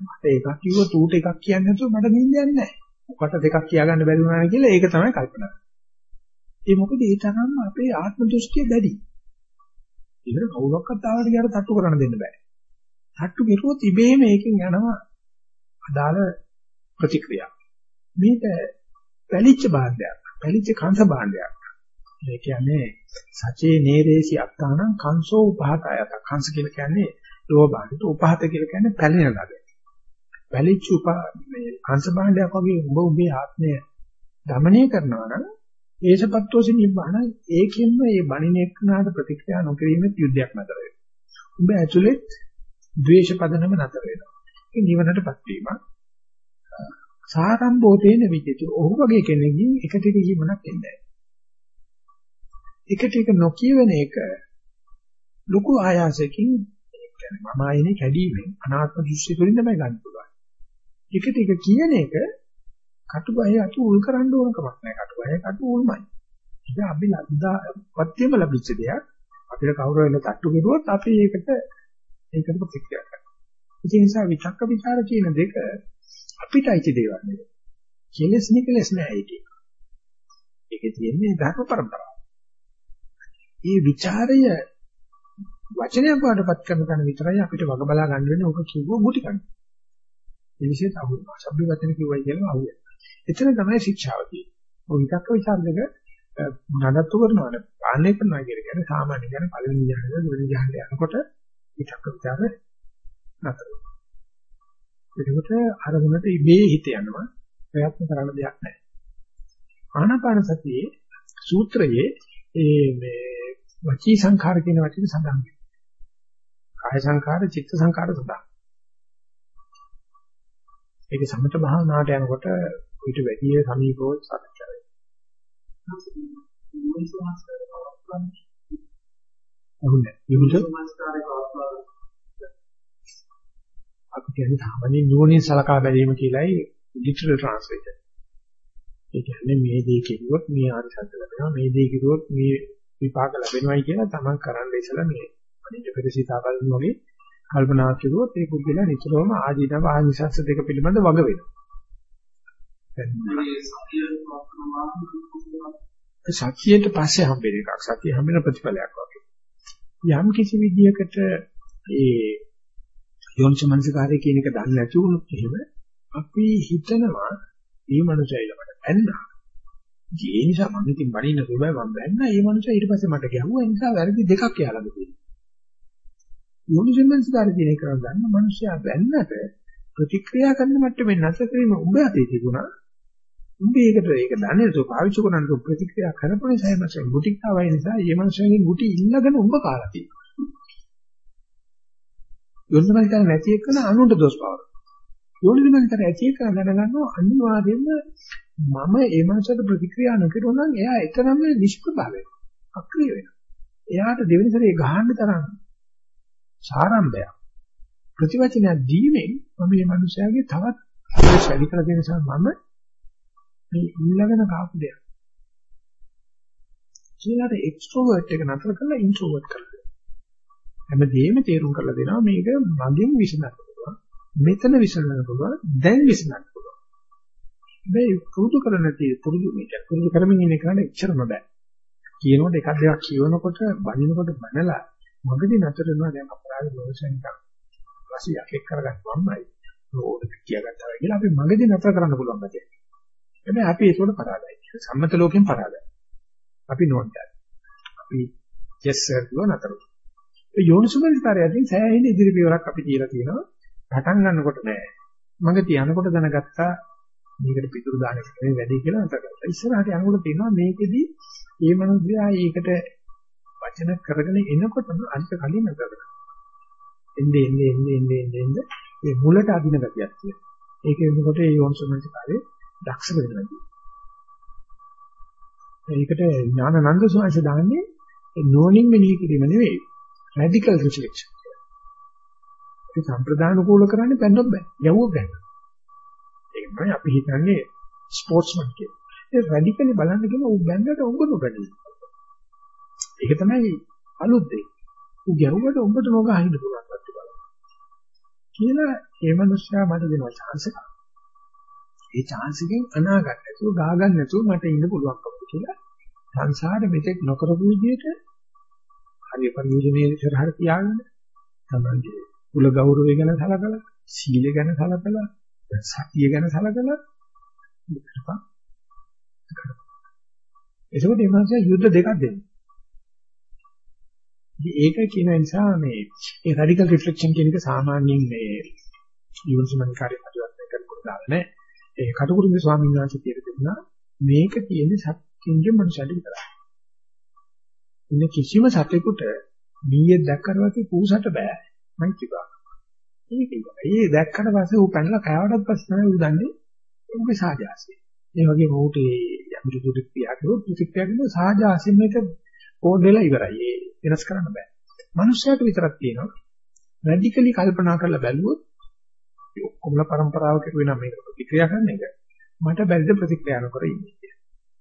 මට එකක් කිව්වොත් ඌට එකක් කියන්නේ නැතුව මට නිින්දයක් නැහැ. ඔකට දෙකක් කියාගන්න බැරි වුණා කියලා ඒක තමයි කල්පනා ඒ මොකද ඒ තරම් අපේ ආත්ම දෘෂ්ටිය දැඩි. ඉතින් කවුරක්වත් ආවට ගියාට තට්ටු කරන්න දෙන්න බෑ. තට්ටු කෙරුවොත් ඉබේම ඒකෙන් යනවා අදාළ ප්‍රතික්‍රියා. මේක පැලිච්ච භාණ්ඩයක්. පැලිච්ච කංශ භාණ්ඩයක්. ඒ කියන්නේ සචේ නේරේසි අත්තානම් කංසෝ උපහතයත. කංස කියලා කියන්නේ ලෝභාවිත උපහත කියලා කියන්නේ පැලෙන ලබ. පැලිච්ච උප මේ කංස භාණ්ඩයක් වගේ උඹ උඹේ ආත්මය দমনය කරනවා නම් ඒසපත්තෝසි නිබ්බාන ඒකෙන්ම මේ බණින එක්නාට ප්‍රතික්‍රියා නොකිරීමත් යුද්ධයක් නතර වෙනවා. උඹ ඇතුළෙත් ද්වේෂ පදනම නතර වෙනවා. ඒ නිවනටපත් වීම සාරම්භෝතේන විජිත. ඔහු වගේ කෙනෙක්ගෙන් එකට කිහිමනක් එන්නේ නැහැ. එක ටික නොකියවෙන එක ලොකු ආයාසයකින් කියන්නේ මම ආයෙනේ කැඩීමෙන් අනාත්ම දෘෂ්ටි වලින් තමයි ගන්න පුළුවන්. එක ටික කියන එක කටුබහේ අතු උල් කරන්න ඕන කමක් නැහැ. කටුබහේ කටු උල්මයි. ඉතින් අපි ලබදා පත්‍යම ලැබිච්ච දෙයක් අපිට කවුරු වෙන තට්ටු කරුවොත් අපි ඒකට ඒකට ප්‍රතික්‍රියා කරනවා. ඒ නිසා විචක්ක ਵਿਚාර කියන දෙක අපිට අයිති දේවල් නෙවෙයි. කෙලස් නිකලස් නෑ ඒකේ. ඒකේ තියෙන්නේ ධර්ම પરම්පරාව. ඒ ਵਿਚාරය වචනයක් වඩපත් කරන කෙන විතරයි අපිට වග බලා ගන්න වෙන්නේ ඕක කියුවෝ ගුටි කන්න. ඒ විශේෂ අහුව. සබ්බ වචන කිව්වයි කියලා අහුව. එතන තමයි ශික්ෂාව තියෙන්නේ. ඔය විතක්ක ਵਿਚාර දෙක නඩත්තු කරනවා නම් පාලනය කරනවා කියන්නේ සාමාන්‍ය කියන පළවෙනි ඥානය දෙවෙනි ඥානය යනකොට විතක්ක ਵਿਚාර නතර වෙනවා. එතකොට අරමුණට ඉබේ හිත යනවා ප්‍රයත්න කරන්න දෙයක් නැහැ ආනාපාන සතියේ සූත්‍රයේ ඒ මේ වචී සංඛාර කියන වචනේ සඳහන් වෙනවා. කාය සංඛාර, චිත්ත සංඛාර සඳහන්. ඒක සමත භාවනාවට යනකොට ඊට වැඩි සමීපව සාකච්ඡා වෙනවා. අහුන්නේ. යොමුද? අපි කියන්නේ සාමාන්‍ය නුවණින් සලකා බැලීම කියලායි ඩිජිටල් ට්‍රාන්ස්ලේටර්. ඒ කියන්නේ මේ දේ කිව්වොත් මේ ආරිසත් ලැබෙනවා මේ දේ කිව්වොත් මේ විපාක ලැබෙනවයි කියලා තමන් කරන්න ඉස්සලා මේ අනිත් පෙරසිතා බලන වගේ කල්පනා කරුවොත් ඒ පුද්ගලයා නිතරම ආජීනව ආනිසංස දෙක පිළිබඳ වග වෙනවා. සතියට පස්සේ හම්බෙන එකක්. සතිය හම්බෙන ප්‍රතිඵලයක් වගේ. යම් කිසි විදියකට ඒ යෝනිසමනසිකාරය කියන එක දන්නේ නැති වුණොත් එහෙම අපි හිතනවා මේ මනුස්සයයි ළමට ඇන්නා. ඒ නිසා මම ඉතින් බණින්න පුළුවන් මම බැන්නා. ඒ මනුස්සයා ඊට පස්සේ මට ගැහුවා. ඒ නිසා වැරදි දෙකක් යාළඟ තියෙනවා. යෝනිසෙන්මන්ස්කාරය කියන එක ගන්න මිනිස්සයා බැන්නට ප්‍රතික්‍රියා කරන මට්ටමේ නැස කිරීම උඹ අතේ තිබුණා. උඹ ඒකට ඒක දන්නේ તો පාවිච්චි කරන ප්‍රතික්‍රියා කරපු නිසා එමස ගුටිකාවයි නිසා මේ මිනිස්සුන්ගේ ගුටි ඉල්ලගෙන උඹ කාලා තියෙනවා. යෝනිසෙන්මන්ස්කාර නැති එක්කන අනුන්ට දොස් පවර. යෝනිසෙන්මන්ස්කාර ඇති එක දැනගන්නවා අනිවාර්යයෙන්ම මම ඒ මනසට ප්‍රතික්‍රියා නොකරුවා නම් එයා එතරම් නිෂ්ප්‍රභ වෙනවා. අක්‍රිය වෙනවා. එයාට දෙවෙනි සැරේ ගහන්න තරම් සාරම්භයක් ප්‍රතිවචනයක් දීමෙන් මම මේ මිනිස්යාගේ තවත් ශෛලි කළ දෙන නිසා මම මේ ඊළඟන කාපු දෙයක් කියලාට එක්ස්ට්‍රෝවර්ට් එක නතර කරලා ඉන්ට්‍රෝවර්ට් කරලා හැමදේම තේරුම් කරලා දෙනවා මේක මගෙන් විසඳන්න පුළුවන් මෙතන විසඳන්න පුළුවන් දැන් විසඳන්න පුළුවන් මේ පුරුදු කරන තේ පුරුදු මේක පුරුදු කරමින් ඉන්න කෙනාට එච්චරම බෑ කියනකොට එකක් දෙකක් කියවනකොට බනිනකොට බනලා මගදී නතර වෙනවා දැන් අපරාධ දෝෂෙන් වාසියක් එක් කරගන්න වම්මයි. ඕක කියාගත්තා කියලා අපි මගදී නතර කරන්න පුළුවන් ගැතියි. හැබැයි අපි ඒකට පරාදයි. සම්මත ලෝකෙන් පරාදයි. අපි නෝන්දයි. අපි yes sir කියව නතර. ඒ යෝනිසුමනිකාරයකින් සෑහෙන ඉදිරි පියවරක් අපි තියලා තියෙනවා. පටන් ගන්නකොට නෑ. මගේ තියනකොට දැනගත්තා මේකට පිටුරු දාන එක නෙවෙයි වැඩි කියලා හිතගත්තා. ඉස්සරහට යනකොට තේනවා මේකෙදි ඒ මනුස්සයා ඒකට වචන කරගෙන එනකොටම අන්ත කලින් නතර එන්නේ එන්නේ එන්නේ එන්නේ එන්නේ ඒ මුලට අදින ගතියක් තියෙනවා. ඒක එනකොට ඒ යෝන්සමන්ට කාලේ දක්ෂ වෙනවා. ඒකට ඥානানন্দ සෝයස දාන්නේ නෝනින් මෙනෙහි කිරීම නෙවෙයි. Radical reflection. ඒ සම්ප්‍රදාන කූල කරන්නේ බැන්නොත් බෑ. යවුව ගන්නවා. ඒක තමයි අපි හිතන්නේ ස්පෝර්ට්ස්මන් කියලා. ඒ රැඩිකලි බලන්න කියන උ බැන්නට උඹ නොබැනි. ඒක තමයි අලුත් දෙය. උ ගැහුවට උඹට නොග අහින්න පුළුවන් පැත්ත බලන්න. කියලා ඒ මනුස්සයා මට දෙනවා chance එකක්. ඒ chance එකෙන් අනාගත නැතුව ගා ගන්න නැතුව මට ඉන්න පුළුවන්කම කියලා සංසාරෙ මෙතෙක් නොකරපු විදිහට හරි පරිවර්තනයේ ඉස්සරහට තියාගෙන තමයි කුල ගෞරවය ගැන සලකලා සීල ගැන සලකලා සතිය ගැන සලකලා එතකොට මේ මාසය යුද්ධ දෙකක් දෙනවා. ඉතින් ඒක කියන නිසා මේ ඒ රැඩිකල් රිෆ්ලෙක්ෂන් කියන එක සාමාන්‍යයෙන් මේ යුනිසමන් කාර්යය හදුවත් කරනකොට දාලා නෑ. ඒ කටුකුරුගේ ස්වාමීන් වහන්සේ කියලා තිබුණා මේක තියෙන්නේ සත්‍යයෙන් මනුෂ්‍යයට විතරයි. ඉන්න කිසිම සතෙකුට මීයේ දැක්කට පස්සේ පූසට බෑ. මං කිව්වා. ඒක ඉවරයි. ඒ දැක්කට පස්සේ ඌ පැනලා කෑවටත් පස්සේ තමයි ඌ දන්නේ ඌගේ සාජාසය. ඒ වගේම ඌට යම්කිසි දුක් ක්‍රියා කරුවොත් ප්‍රතික්‍රියා කරන සාජාසයෙන් මේක කෝඩ් වෙලා ඉවරයි. ඒ වෙනස් කරන්න බෑ. මනුෂ්‍යයට විතරක් තියෙනවා. රැඩිකලි කල්පනා කරලා බැලුවොත් ඔක්කොමල પરම්පරාව කෙරුවේ නම් මේක ප්‍රතික්‍රියා කරන එක. මට බැරිද ප්‍රතික්‍රියා නොකර ඉන්නේ.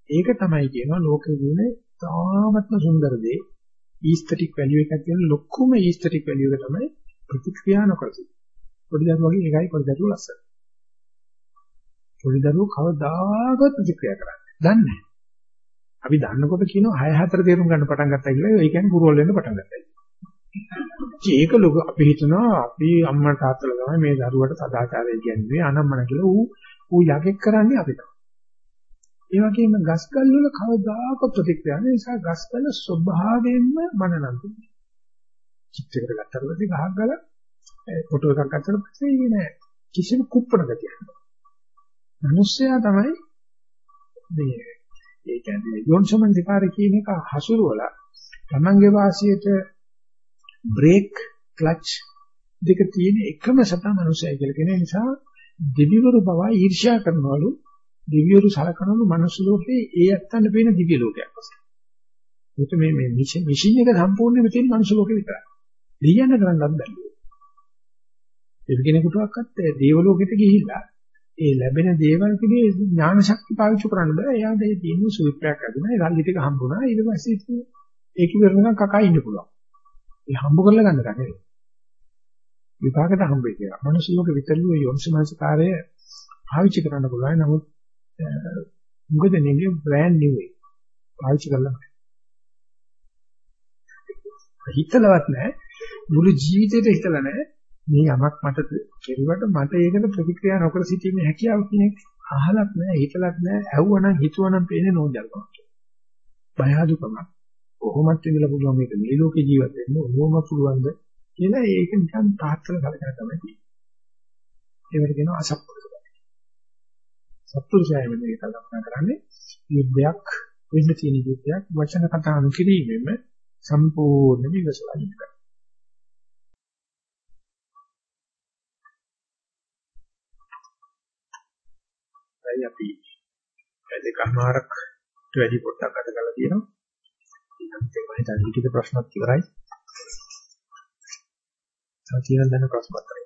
ඒක තමයි කියනවා ලෝකේ දින තාමත්ම සුන්දර දේ ඊස්තටික් වැලියු එකක් කියන ලොකුම ඊස්තටික් වැලියු එක තමයි ප්‍රතික්‍රියා නොකර සිටීම. පොඩි දරුවෝ වගේ ඒකයි පොඩි දරුවෝ ලස්සන. පොඩි දරුවෝ කවදාකවත් ප්‍රතික්‍රියා කරන්නේ දන්නේ අපි දන්නකොට කියනවා 6 4 තේරුම් ගන්න පටන් ගත්තා කියලා ඒ කියන්නේ පුරවල් වෙන්න පටන් ගත්තා. ඒක ලොකු අපි හිතනවා අපි අම්මා තාත්තලා තමයි මේ දරුවට සදාචාරය කියන්නේ අනම්මන කියලා ඌ ඌ යකෙක් කරන්නේ අපි තමයි. ඒ වගේම ගස්කල් වල කවදාකවත් ප්‍රතික්‍රියා නැහැ. ඒ නිසා ගස්කල් ස්වභාවයෙන්ම මනනන්ත. චිත්‍රයකට ගත්තට පස්සේ ගහක් ගාලා ෆොටෝ එකක් ගත්තට පස්සේ නෑ කිසිම කුප්පණ ගතියක් නෑ. මිනිස්සයා තමයි මේ ඒ කියන්නේ යොන්සමන් විකාර කියන එක හසුරුවල තමන්ගේ වාසියට බ්‍රේක් ක්ලච් දෙක තියෙන එකම සතා මිනිසයයි කියලා කියන නිසා දෙවිවරු බව ඊර්ෂ්‍යා කරනවලු දිව්‍යරු සලකනවලු මනුස්ස ලෝකේ ඒ ඇත්තන්ට පේන දිව්‍ය ලෝකයක් වශයෙන්. ඒක මේ මේ මැෂින් එක සම්පූර්ණයෙන්ම තියෙන මනුස්ස ලෝකෙ විතරයි. දෙයයන් කරන්නත් බැහැ. ඒ කෙනෙකුටවත් දේව ලෝකෙට ගිහිල්ලා ඒ ලැබෙන දේවල් කිගේ ඥාන ශක්තිය පාවිච්චි කරන්න බෑ. එයාට ඒ තියෙන සූත්‍රයක් අදුනා. ඒ රල්ලි ටික හම්බුණා. ඊට පස්සේ ඒක ඉවරනකම් කකා ඉන්න පුළුවන්. ඒ හම්බ කරලා ගන්න කන්නේ. විපාකට හම්බෙයි කියලා. මනුස්ස ලෝකෙ විතරලු යොන්සමාංශකාරය පාවිච්චි කරන්න පුළුවන්. නමුත් මොකද නෙමෙයි බ්‍රෑන්ඩ් නිව් එක. පාවිච්චි කරලා හිතලවත් නැහැ. මුළු ජීවිතේට හිතලා නැහැ. මේ යමක් මට කෙරුවට මට ඒකට ප්‍රතික්‍රියා නොකර සිටීමේ හැකියාව කියන එක අහලත් නැහැ, හිතලත් නැහැ. ඇහුවනම් හිතුවනම් පේන්නේ නෝන්ජල්කමක්. බය අඩුකමක්. කොහොමද කියලා පුළුවන් මේක මේ ලෝකේ ජීවත් වෙන්න ඕනම පුළුවන්ද කියලා ඒක නිකන් තාත්තල කලකන තමයි තියෙන්නේ. ඒකට කියනවා අසප්පුරුෂ සත්පුරුෂයම මේක කල්පනා කරන්නේ යුද්ධයක් වෙන්න තියෙන යුද්ධයක් වචන කතා නොකිරීමෙම සම්පූර්ණ විගසලා ඉන්නවා. දැන් අපි දෙකමාරක් වැඩි පොට්ටක් අද කරලා තියෙනවා. ඊට පස්සේ මම හිතන්නේ ලිඛිත ප්‍රශ්නත් ඉවරයි. තව තියෙන දැන ප්‍රශ්න පත්‍රය.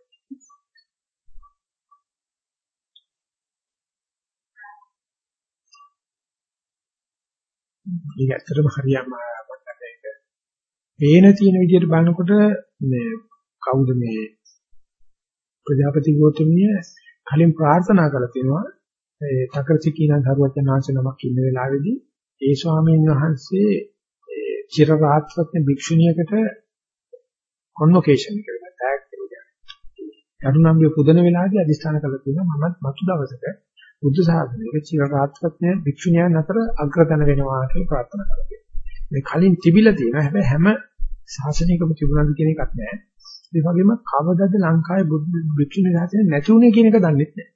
ඒක ඇත්තටම හරියම මට මේක පේන තියෙන විදිහට බලනකොට මේ කවුද මේ ප්‍රජාපති ගෝතමිය කලින් ප්‍රාර්ථනා කරලා තිනවා ඒ තකරසිකීනන් සරුවචනාංශ නමක් ඉන්න වෙලාවේදී ඒ ස්වාමීන් වහන්සේ චිර රාත්‍රත්න භික්ෂුණියකට කොන්වොකේෂන් එක වෙනවා ටැග් කියලා. කරුණාම්බිය පුදන වෙලාවේදී අදිස්ථාන කළා තියෙනවා මමත් මතු දවසක බුද්ධ ශාසනයේ චිරාත්මත්‍ය භික්ෂුණියන් අතර අග්‍රතන වෙනවා කියලා ප්‍රාර්ථනා කරා. මේ කලින් තිබිලා තියෙනවා හැබැයි හැම ශාසනයකම තිබුණාද කියන එකක් නෑ. ඒ වගේම කවදද ලංකාවේ බුද්ධ භික්ෂුණී ශාසනය නැති වුණේ කියන එක දන්නේ නැහැ.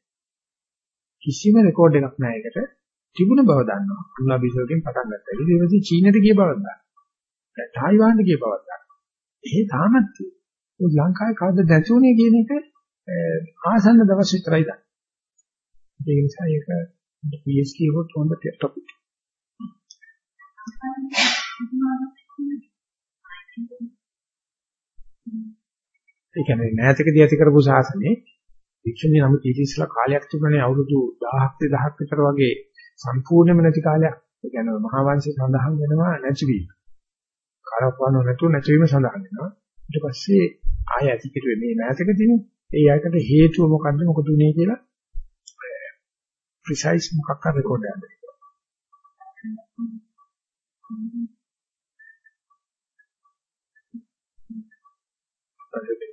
කිසිම රෙකෝඩ් එකක් නැහැ ඒකට. තිබුණ බව දන්නවා. තුලා බිසෝගෙන් පටන් ගත්තා. ඊට පස්සේ චීනෙට ගිය බවක් දන්නවා. දැන් තායිවාන්ට ගිය බවක් දන්නවා. ඒ තාමත් තියෙනවා. ලංකාවේ කවදද නැති වුණේ කියන එක ආසන්න දවස් විතරයි දන්නේ. ඒ නිසා ඒක PhD එකත් හොඳ ටොපික්. ඒ කියන්නේ නැතිකදී ඇති කරපු ශාසනේ වික්ෂණී නම් කීටිස්ලා කාලයක් තිබුණේ අවුරුදු 1000ක් 2000ක් විතර වගේ සම්පූර්ණයෙන්ම නැති කාලයක්. ඒ කියන්නේ මහා වංශේ සඳහන් වෙනවා නැතිවීම. කාලවකවන නැතුව නැතිවීම සඳහන් වෙනවා. ඊට පස්සේ ආය ඇති කිරුවේ මේ නැතිකදීනේ. ඒ යකට හේතුව මොකද්ද මොකද උනේ කියලා precise මොකක් හරි රෙකෝඩ් එකක්.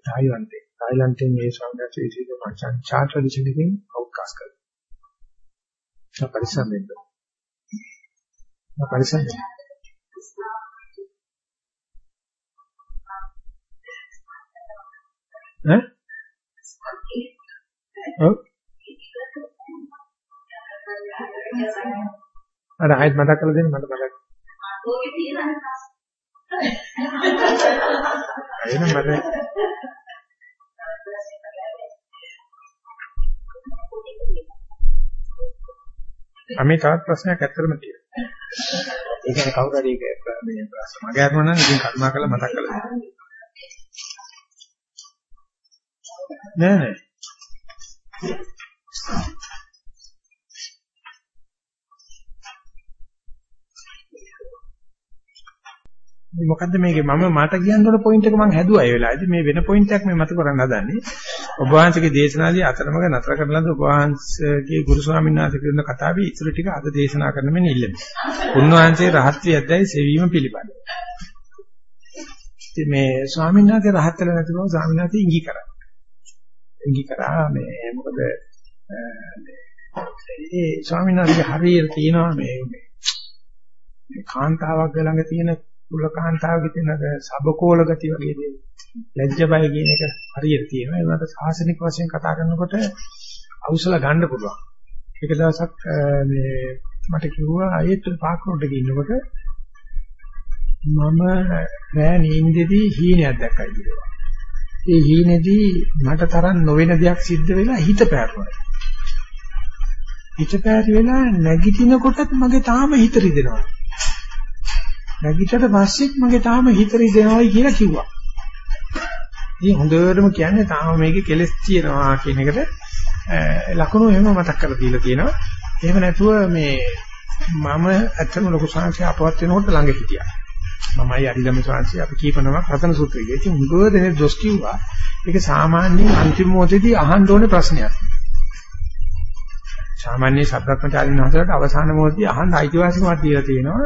තායිලන්තේ තායිලන්තේ මේ සංඝාත විශේෂ මචං චාට් ට්‍රැඩිෂන් එකෙන් අවකාශ කරනවා. පරිස්සම් වෙන්න. පරිස්සම් වෙන්න. ඈ? ඔව්. අර ආයෙත් මතක් කරලා දෙන්න මට මතක්. එහෙනම් මට අමේ තවත් ප්‍රශ්නයක් ඇත්තටම තියෙනවා. ඒ කියන්නේ කවුරු හරි ඒක මේ ප්‍රශ්න මගේ අරමුණ නම් ඉතින් කරුණා කරලා මතක් කරලා දෙන්න. නෑ නෑ. මොකද්ද මේකේ මම මට කියන්න ඕන පොයින්ට් එක මම හැදුවා ඒ වෙලාවේදී මේ වෙන පොයින්ට් එකක් මේ මත කරන්න හදන්නේ ඔබ වහන්සේගේ දේශනාදී අතරමඟ නතර කරන ලද ඔබ වහන්සේගේ ගුරු ස්වාමීන් වහන්සේ කියන කතාවේ ඉතුරු ටික අද දේශනා කරන්න මෙන්න ඉල්ලන්නේ. උන්වහන්සේ රහත් වියද්දයි සෙවීම පිළිබඳ. ඉතින් මේ ස්වාමීන් වහන්සේ රහත් වෙලා නැති බව ස්වාමීන් වහන්සේ ඉඟි කරා. ඉඟි කරා මේ මොකද ඒ ස්වාමීන් වහන්සේ හරියට තියෙනවා මේ කාන්තාවක් ළඟ තියෙන කුලකාන්තාවගේ තියෙන සබකෝල ගතිය වගේ දේ. ලැජ්ජ බය කියන එක හරියට තියෙනවා. ඒ වුණාට සාසනික වශයෙන් කතා කරනකොට අවසල ගන්න පුළුවන්. එක දවසක් මේ මට කිව්වා ආයෙත් පාක් රෝඩ් එකේ ඉන්නකොට මම රෑ නිින්දේදී හීනයක් දැක්කයි කියලා. ඒ හීනේදී මට තරම් නොවන දෙයක් සිද්ධ වෙලා හිත පැහැරුණා. හිත පැහැරි වෙලා නැගිටිනකොටත් මගේ තාම හිත රිදෙනවා. නැගිටට පස්සෙත් මගේ තාම හිත රිදෙනවයි කියලා කිව්වා. ඉතින් හොඳටම කියන්නේ තාම මේකේ කෙලස් තියෙනවා කියන එකට ලකුණු එහෙම මතක් කරලා දීලා තියෙනවා. එහෙම නැතුව මේ මම ඇත්තම ලොකු සංඛ්‍යා අපවත් වෙනකොට ළඟ හිටියා. මමයි අරිගම සංඛ්‍යා අපි කීපනමක් රතන සූත්‍රය. ඉතින් හුඟව දෙනේ දොස් කිව්වා. ඒක සාමාන්‍යයෙන් අන්තිම මොහොතේදී අහන්න ඕනේ ප්‍රශ්නයක්. සාමාන්‍ය සබ්‍රක්‍මචාරින් වහන්සේලාට අවසාන මොහොතේ අහන්න අයිතිවාසිකමක් දීලා තියෙනවා.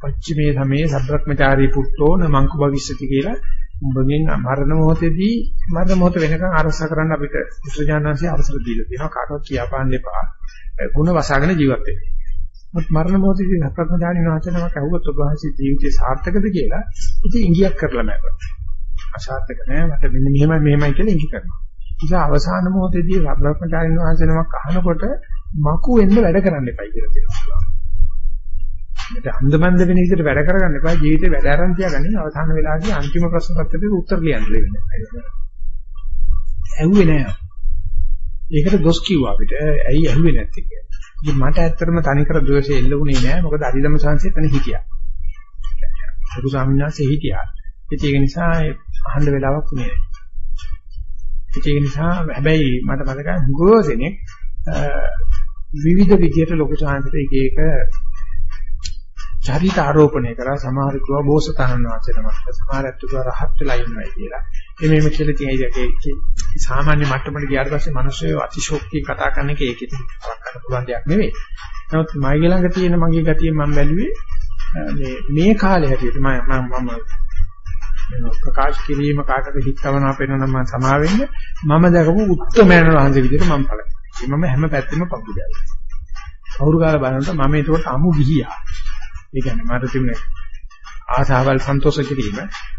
පච්චිමේ සමේ සබ්‍රක්‍මචාරී පුත්තෝ නමංකු භවිෂ්‍යති කියලා උඹගෙන් මරණ මොහොතේදී මරණ මොහොත වෙනකන් අරස කරන්න අපිට උත්‍රාඥාන්සේ අවසර දීලා තියෙනවා කාටවත් කියාපාන්න එපා. ಗುಣ වසාගෙන ජීවත් වෙන්න. මොකද මරණ මොහොතේදී සබ්‍රක්‍මචාරී වහන්සේනමක් අහුවත් ඔබ වහන්සේ ජීවිතේ සාර්ථකද කියලා ඉතින් ඉංගියක් කරලා මම. අසාර්ථක නෑ මට මෙන්න මෙහෙමයි මෙහෙමයි කියලා ඉංගි කරනවා. ඉතින් අවසාන මොහොතේදී සබ්‍රක්‍මචාරී වහන්සේනමක් අහනකොට මකු වෙන්න වැඩ කරන්න එපයි කියලා කියනවා. මේක අන්දමන්ද වෙන විදිහට වැඩ කරගන්න එපා ජීවිතේ වැඩ aran තියාගන්න අවසාන වෙලාවේදී අන්තිම ප්‍රශ්න පත්‍රයේ උත්තර ලියන්න වෙන්නේ. ඇහුවේ නෑ. ඒකට දොස් කිව්වා අපිට. ඇයි ඇහුවේ නැත්තේ කියලා. ඉතින් මට ඇත්තටම තනිකර ද්වේෂය එල්ලුනේ නෑ. මොකද අරිදම සංසය තන හිටියා. සරු ස්වාමීන් වහන්සේ හිටියා. ඒක නිසා අහන්න වෙලාවක් උනේ නෑ. ඒක නිසා හැබැයි මට මතකයි හුඟව දෙනෙක් විවිධ විදියට ලොකු සාහිත්‍ය එක එක චරිත ආරෝපණය කරා සමහර කිව්වා බෝසතාණන් වහන්සේ නමක් සමහරත් කිව්වා රහත් වෙලා ඉන්නයි කියලා. මේ මේම කියලා තියෙන ඒක සාමාන්‍ය මට්ටමට ගියාට පස්සේ මිනිස්සු අතිශෝක්තිය කතා කරන එක ඒකෙත් කරක් කරන්න පුළුවන් දෙයක් නෙවෙයි. නමුත් මගේ ළඟ තියෙන මගේ ගතිය මම බැලුවේ මේ මේ කාලේ හැටියට මම මම ප්‍රකාශ කිරීම කාටද හිතවන අපේන නම් මම සමා වෙන්නේ මම දැකපු උත්තරමයන් වහන්සේ විදිහට මම පළයි. මම හැම පැත්තෙම පපුදයි. කවුරු කාලා බලනකොට මම ඒකට අමු ගිහියා. ඒ කියන්නේ මට තිබුණේ ආසාවල් සන්තෝෂ කිරීම.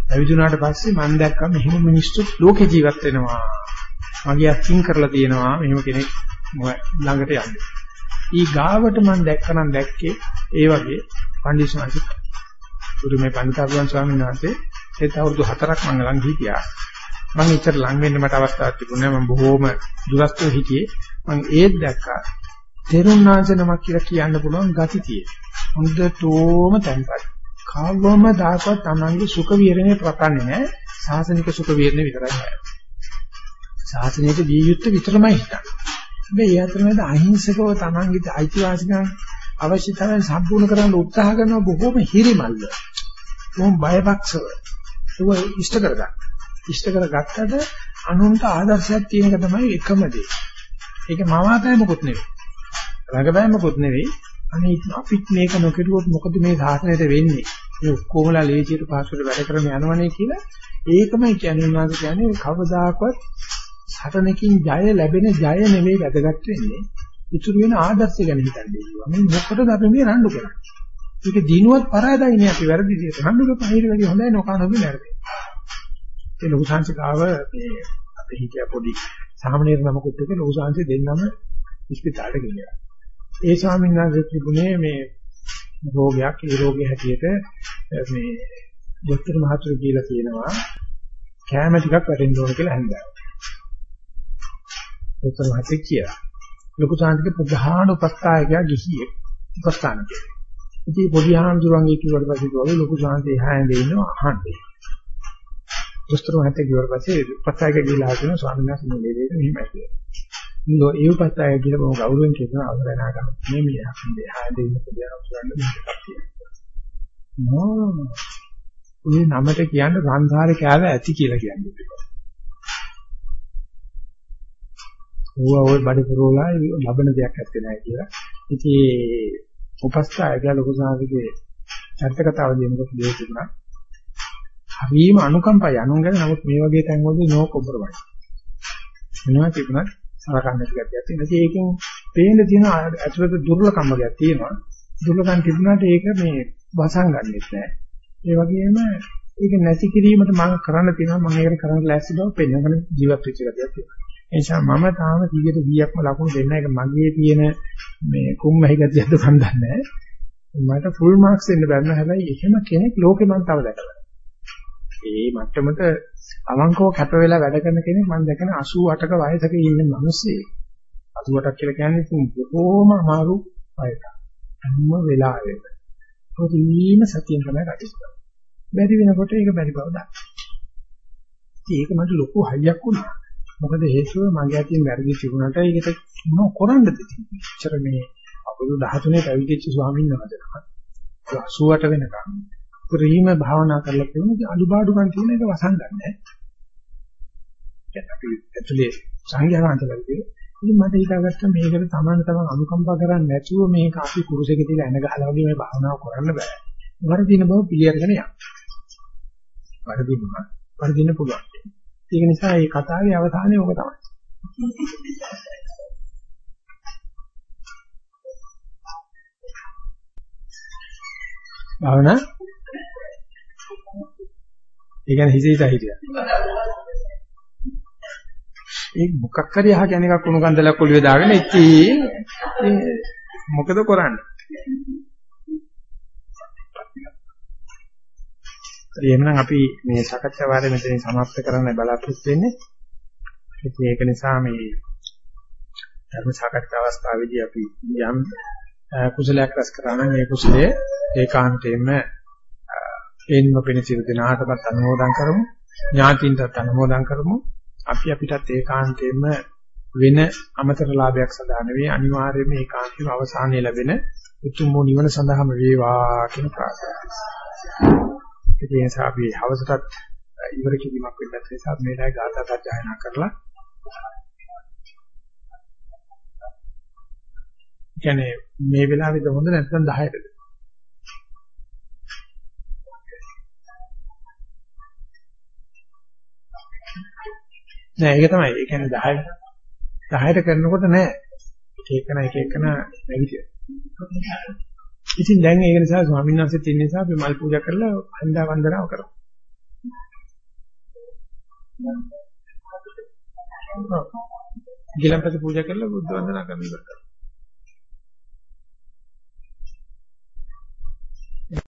ලැබුණාට පස්සේ මම දැක්කම මෙහෙම මිනිස්සු ලෝකේ ජීවත් වෙනවා. මගේ අත්ින් කරලා තියෙනවා මෙහෙම කෙනෙක් ළඟට යන්නේ. ඊ ගාවට මම දැක්කනම් දැක්කේ ඒ වගේ පඬිස්සමාසි. උරුමේ පන්තාරුවන් ස්වාමීන් වහන්සේ ඒත් අවුරුදු 4ක් මම ළඟ හිටියා. මම ඉතර ලඟ වෙන්න මට අවස්ථාවක් තිබුණේ මම බොහෝම දුරස්තව හිටියේ. මම ඒත් දැක්කා. තෙරුණාංශ නමක් කියලා කියන්න පුළුවන් ගති තියෙන. හොඳටම තැන්පත්. කවම දායකව තමන්ගේ සුඛ විහරණය ප්‍රකන්නේ නැහැ. සාසනික සුඛ විහරණය විතරයි නැහැ. සාසනයේ විය යුත්තේ විතරමයි හිතන්නේ. හැබැයි ඒ අතරමැද අහිංසකව තමන්ගේ අයිතිවාසිකම් අවශ්‍යතාවයන් සම්පූර්ණ කරන්න උත්සාහ කරන බොහෝම හිරිමල්ල. බොහොම බයපක්ෂව. ඒක ඉෂ්ට කරගන්න. ඉෂ්ට කරගත්තට අනුන්ට ආදර්ශයක් තියෙන එක තමයි එකම දේ. ඒක මවාපෑමකුත් නෙවෙයි. රඟපෑමකුත් නෙවෙයි. අනේ අපිත් මේක නොකරුවොත් මොකද මේ සාසනයට වෙන්නේ? මේ ඔක්කොමලා ලේසියට පාස්වර්ඩ් වැඩ කරගෙන යනවනේ කියලා ඒකමයි කියන්නේ උනාද කියන්නේ කවදාකවත් සටනකින් ජය ලැබෙන ජය නෙවෙයි වැදගත් වෙන්නේ. ඉතුරු වෙන ආදර්ශය ගැන හිතන්නේ. මේ මොකටද අපි මේ රණ්ඩු කරන්නේ? ඒක දිනුවත් පරාදයිනේ අපි වැරදි විදිහට රණ්ඩු කරපහිර වැඩි හොඳයි නොකනොබි නැරදේ. ඒ ලොකු සංසිකාව මේ අපේ හිතිය පොඩි සාමනීර නමකුත් එක්ක ලොකු සංසි දෙන්නම ඉස්පිතාලට ගියා. ඒ ස්වාමීන් වහන්සේ තිබුණේ මේ රෝගයක් ඒ රෝගය හැටියට මේ දොස්තර මහතුරු කියලා කියනවා කැම ටිකක් වැටෙන්න ඕන කියලා හන්දා. දොස්තර මහත්තයා කියලා. ලොකු සාන්තික ප්‍රධාන උපස්ථායකයා ගිහියේ උපස්ථානකේ. ඉතින් පොඩි ආහඳුරන්ගේ කිව්වට පස්සේ ගෝලේ ලොකු සාන්තේ හැඳේ ඉන්නවා අහන්නේ. දොස්තර මහත්තයා කිව්වට පස්සේ උපස්ථායකයා ගිහලා ආගෙන ස්වාමීන් වහන්සේ මේ දෙයට මෙහෙමයි කියලා. නෝ ඒ උපස්ථායකයා කියලා බොහොම ගෞරවයෙන් කියනවා අවරණා ගන්න. මේ මේ හැඳේ හැඳේ ඉන්න පොඩි ආහඳුරන් නෝ උනේ නමට කියන්නේ සංසාරේ කෑව ඇති කියලා කියන්නේ. ඕවා ওই බඩ පුරෝලා ලබන දෙයක් නැත්තේ නෑ කියලා. ඉතින් උපස්ථායක ලොකු සාහිගේ චරිත කතාව දෙනකොට දෙයක් තිබුණා. හරිම අනුකම්පයි අනුන් ගැන නමුත් මේ වගේ තැන් වලදී නෝ කොම්ප්‍රොමයිස්. වෙනවා තිබුණත් සලකන්න ගැටියක් තියෙනවා. ඒකෙන් පේන්න තියෙන ඇතුළත දුර්ලභකම් වර්ගයක් තියෙනවා. දුර්ලභකම් තිබුණාට ඒක මේ වසංගන්නෙත් නෑ. ඒ වගේම ඒක නැති කිරීමට මම කරන්න තියෙනවා මම ඒකට කරන්න ලෑස්ති බව පෙන්වන ජීවත් වෙච්ච ගතියක් තියෙනවා. ඒ නිසා මම තාම 100%ක්ම ලකුණු දෙන්න එක මගේ තියෙන මේ කුම්මැහි ගතියද මන් දන්නේ මට ෆුල් මාක්ස් දෙන්න බැන්න හැබැයි එහෙම කෙනෙක් ලෝකෙ මන් තව දැකලා. ඒ මට්ටමට අවංකව කැප වෙලා වැඩ කරන කෙනෙක් මම දැකන 88ක වයසක ඉන්න මිනිස්සේ 88ක් කියලා කියන්නේ බොහෝම අමාරු වයසක්. හැම වෙලාවෙම. පොදීම සතියෙන් තමයි කටයුතු කරන්නේ. බැරි වෙනකොට ඒක බැරි බව දන්න. ඒක මට ලොකු හයියක් වුණා. මොකද හේතුව මගේ අතින් වැරදි තිබුණාට ඒකට මොන කරන්නද තියෙන්නේ. ඉතර මේ අවුරුදු 13 පැවිදිච්ච ස්වාමීන් වහන්සේ 88 වෙනකම් ප්‍රීම භාවනා කරලා තියෙන අඩුපාඩුකම් තියෙන එක වසංගන්නේ. දැන් අපි ඇතුලේ සංඝයාන්තවලදී ඉතින් මට හිතාගත්ත මේකට සමාන තමන් අනුකම්පා කරන්නේ නැතුව මේක අපි කුරුසෙක තියලා එන ගහලා වගේ මේ භාවනාව කරන්න බෑ. වරදින බව පිළිඅරගෙන යන්න. වරදිනවා. වරදින්න පුළුවන්. ඒක නිසා මේ කතාවේ අවසානය ඕක තමයි. භාවනා ඒ කියන්නේ හිසේ සහිතය. ඒක මොකක් හරි අහගෙන එකක් උණු ගන්දලක් ඔළුවේ දාගෙන ඉතින් මොකද කරන්නේ? එහෙමනම් අපි මේ සාකච්ඡා වාරය මෙතනින් සමාප්ත කරන්න බලාපොරොත්තු වෙන්නේ. ඉතින් ඒක නිසා මේ ධර්ම සාකච්ඡා අවස්ථාවේදී අපි යම් කුසලයක් රැස් කරා නම් ඒ කුසලය ඒකාන්තයෙන්ම එන්නම වෙන සියලු දෙනාටමත් අනුමෝදන් කරමු. ඥාතින්ටත් අනුමෝදන් කරමු. අපි අපිටත් ඒකාන්තයෙන්ම වෙන අමතර ලාභයක් සඳහා නෙවෙයි අනිවාර්යයෙන්ම ඒකාන්තව අවසානයේ ලැබෙන උතුම් නිවන සඳහාම වේවා කියන ප්‍රාර්ථනාවයි. ඒ නිසා අපි හවසටත් ඉවර කිරීමක් වෙන්නත් නිසා මේ ලයි ගාථා සජ්ජායනා කරලා කියන්නේ මේ වෙලාවේද හොඳ නැත්නම් 10ටද නෑ ඒක තමයි. ඒ කියන්නේ 10 10ට කරනකොට නෑ. ඒකන එක එකන නැගිටිය. ඉතින් දැන් ඒක නිසා ස්වාමීන් වහන්සේත් ඉන්න නිසා අපි මල් පූජා කරලා හන්දා වන්දනාව කරමු. ගිලම්පස පූජා කරලා බුද්ධ වන්දනා කරමු.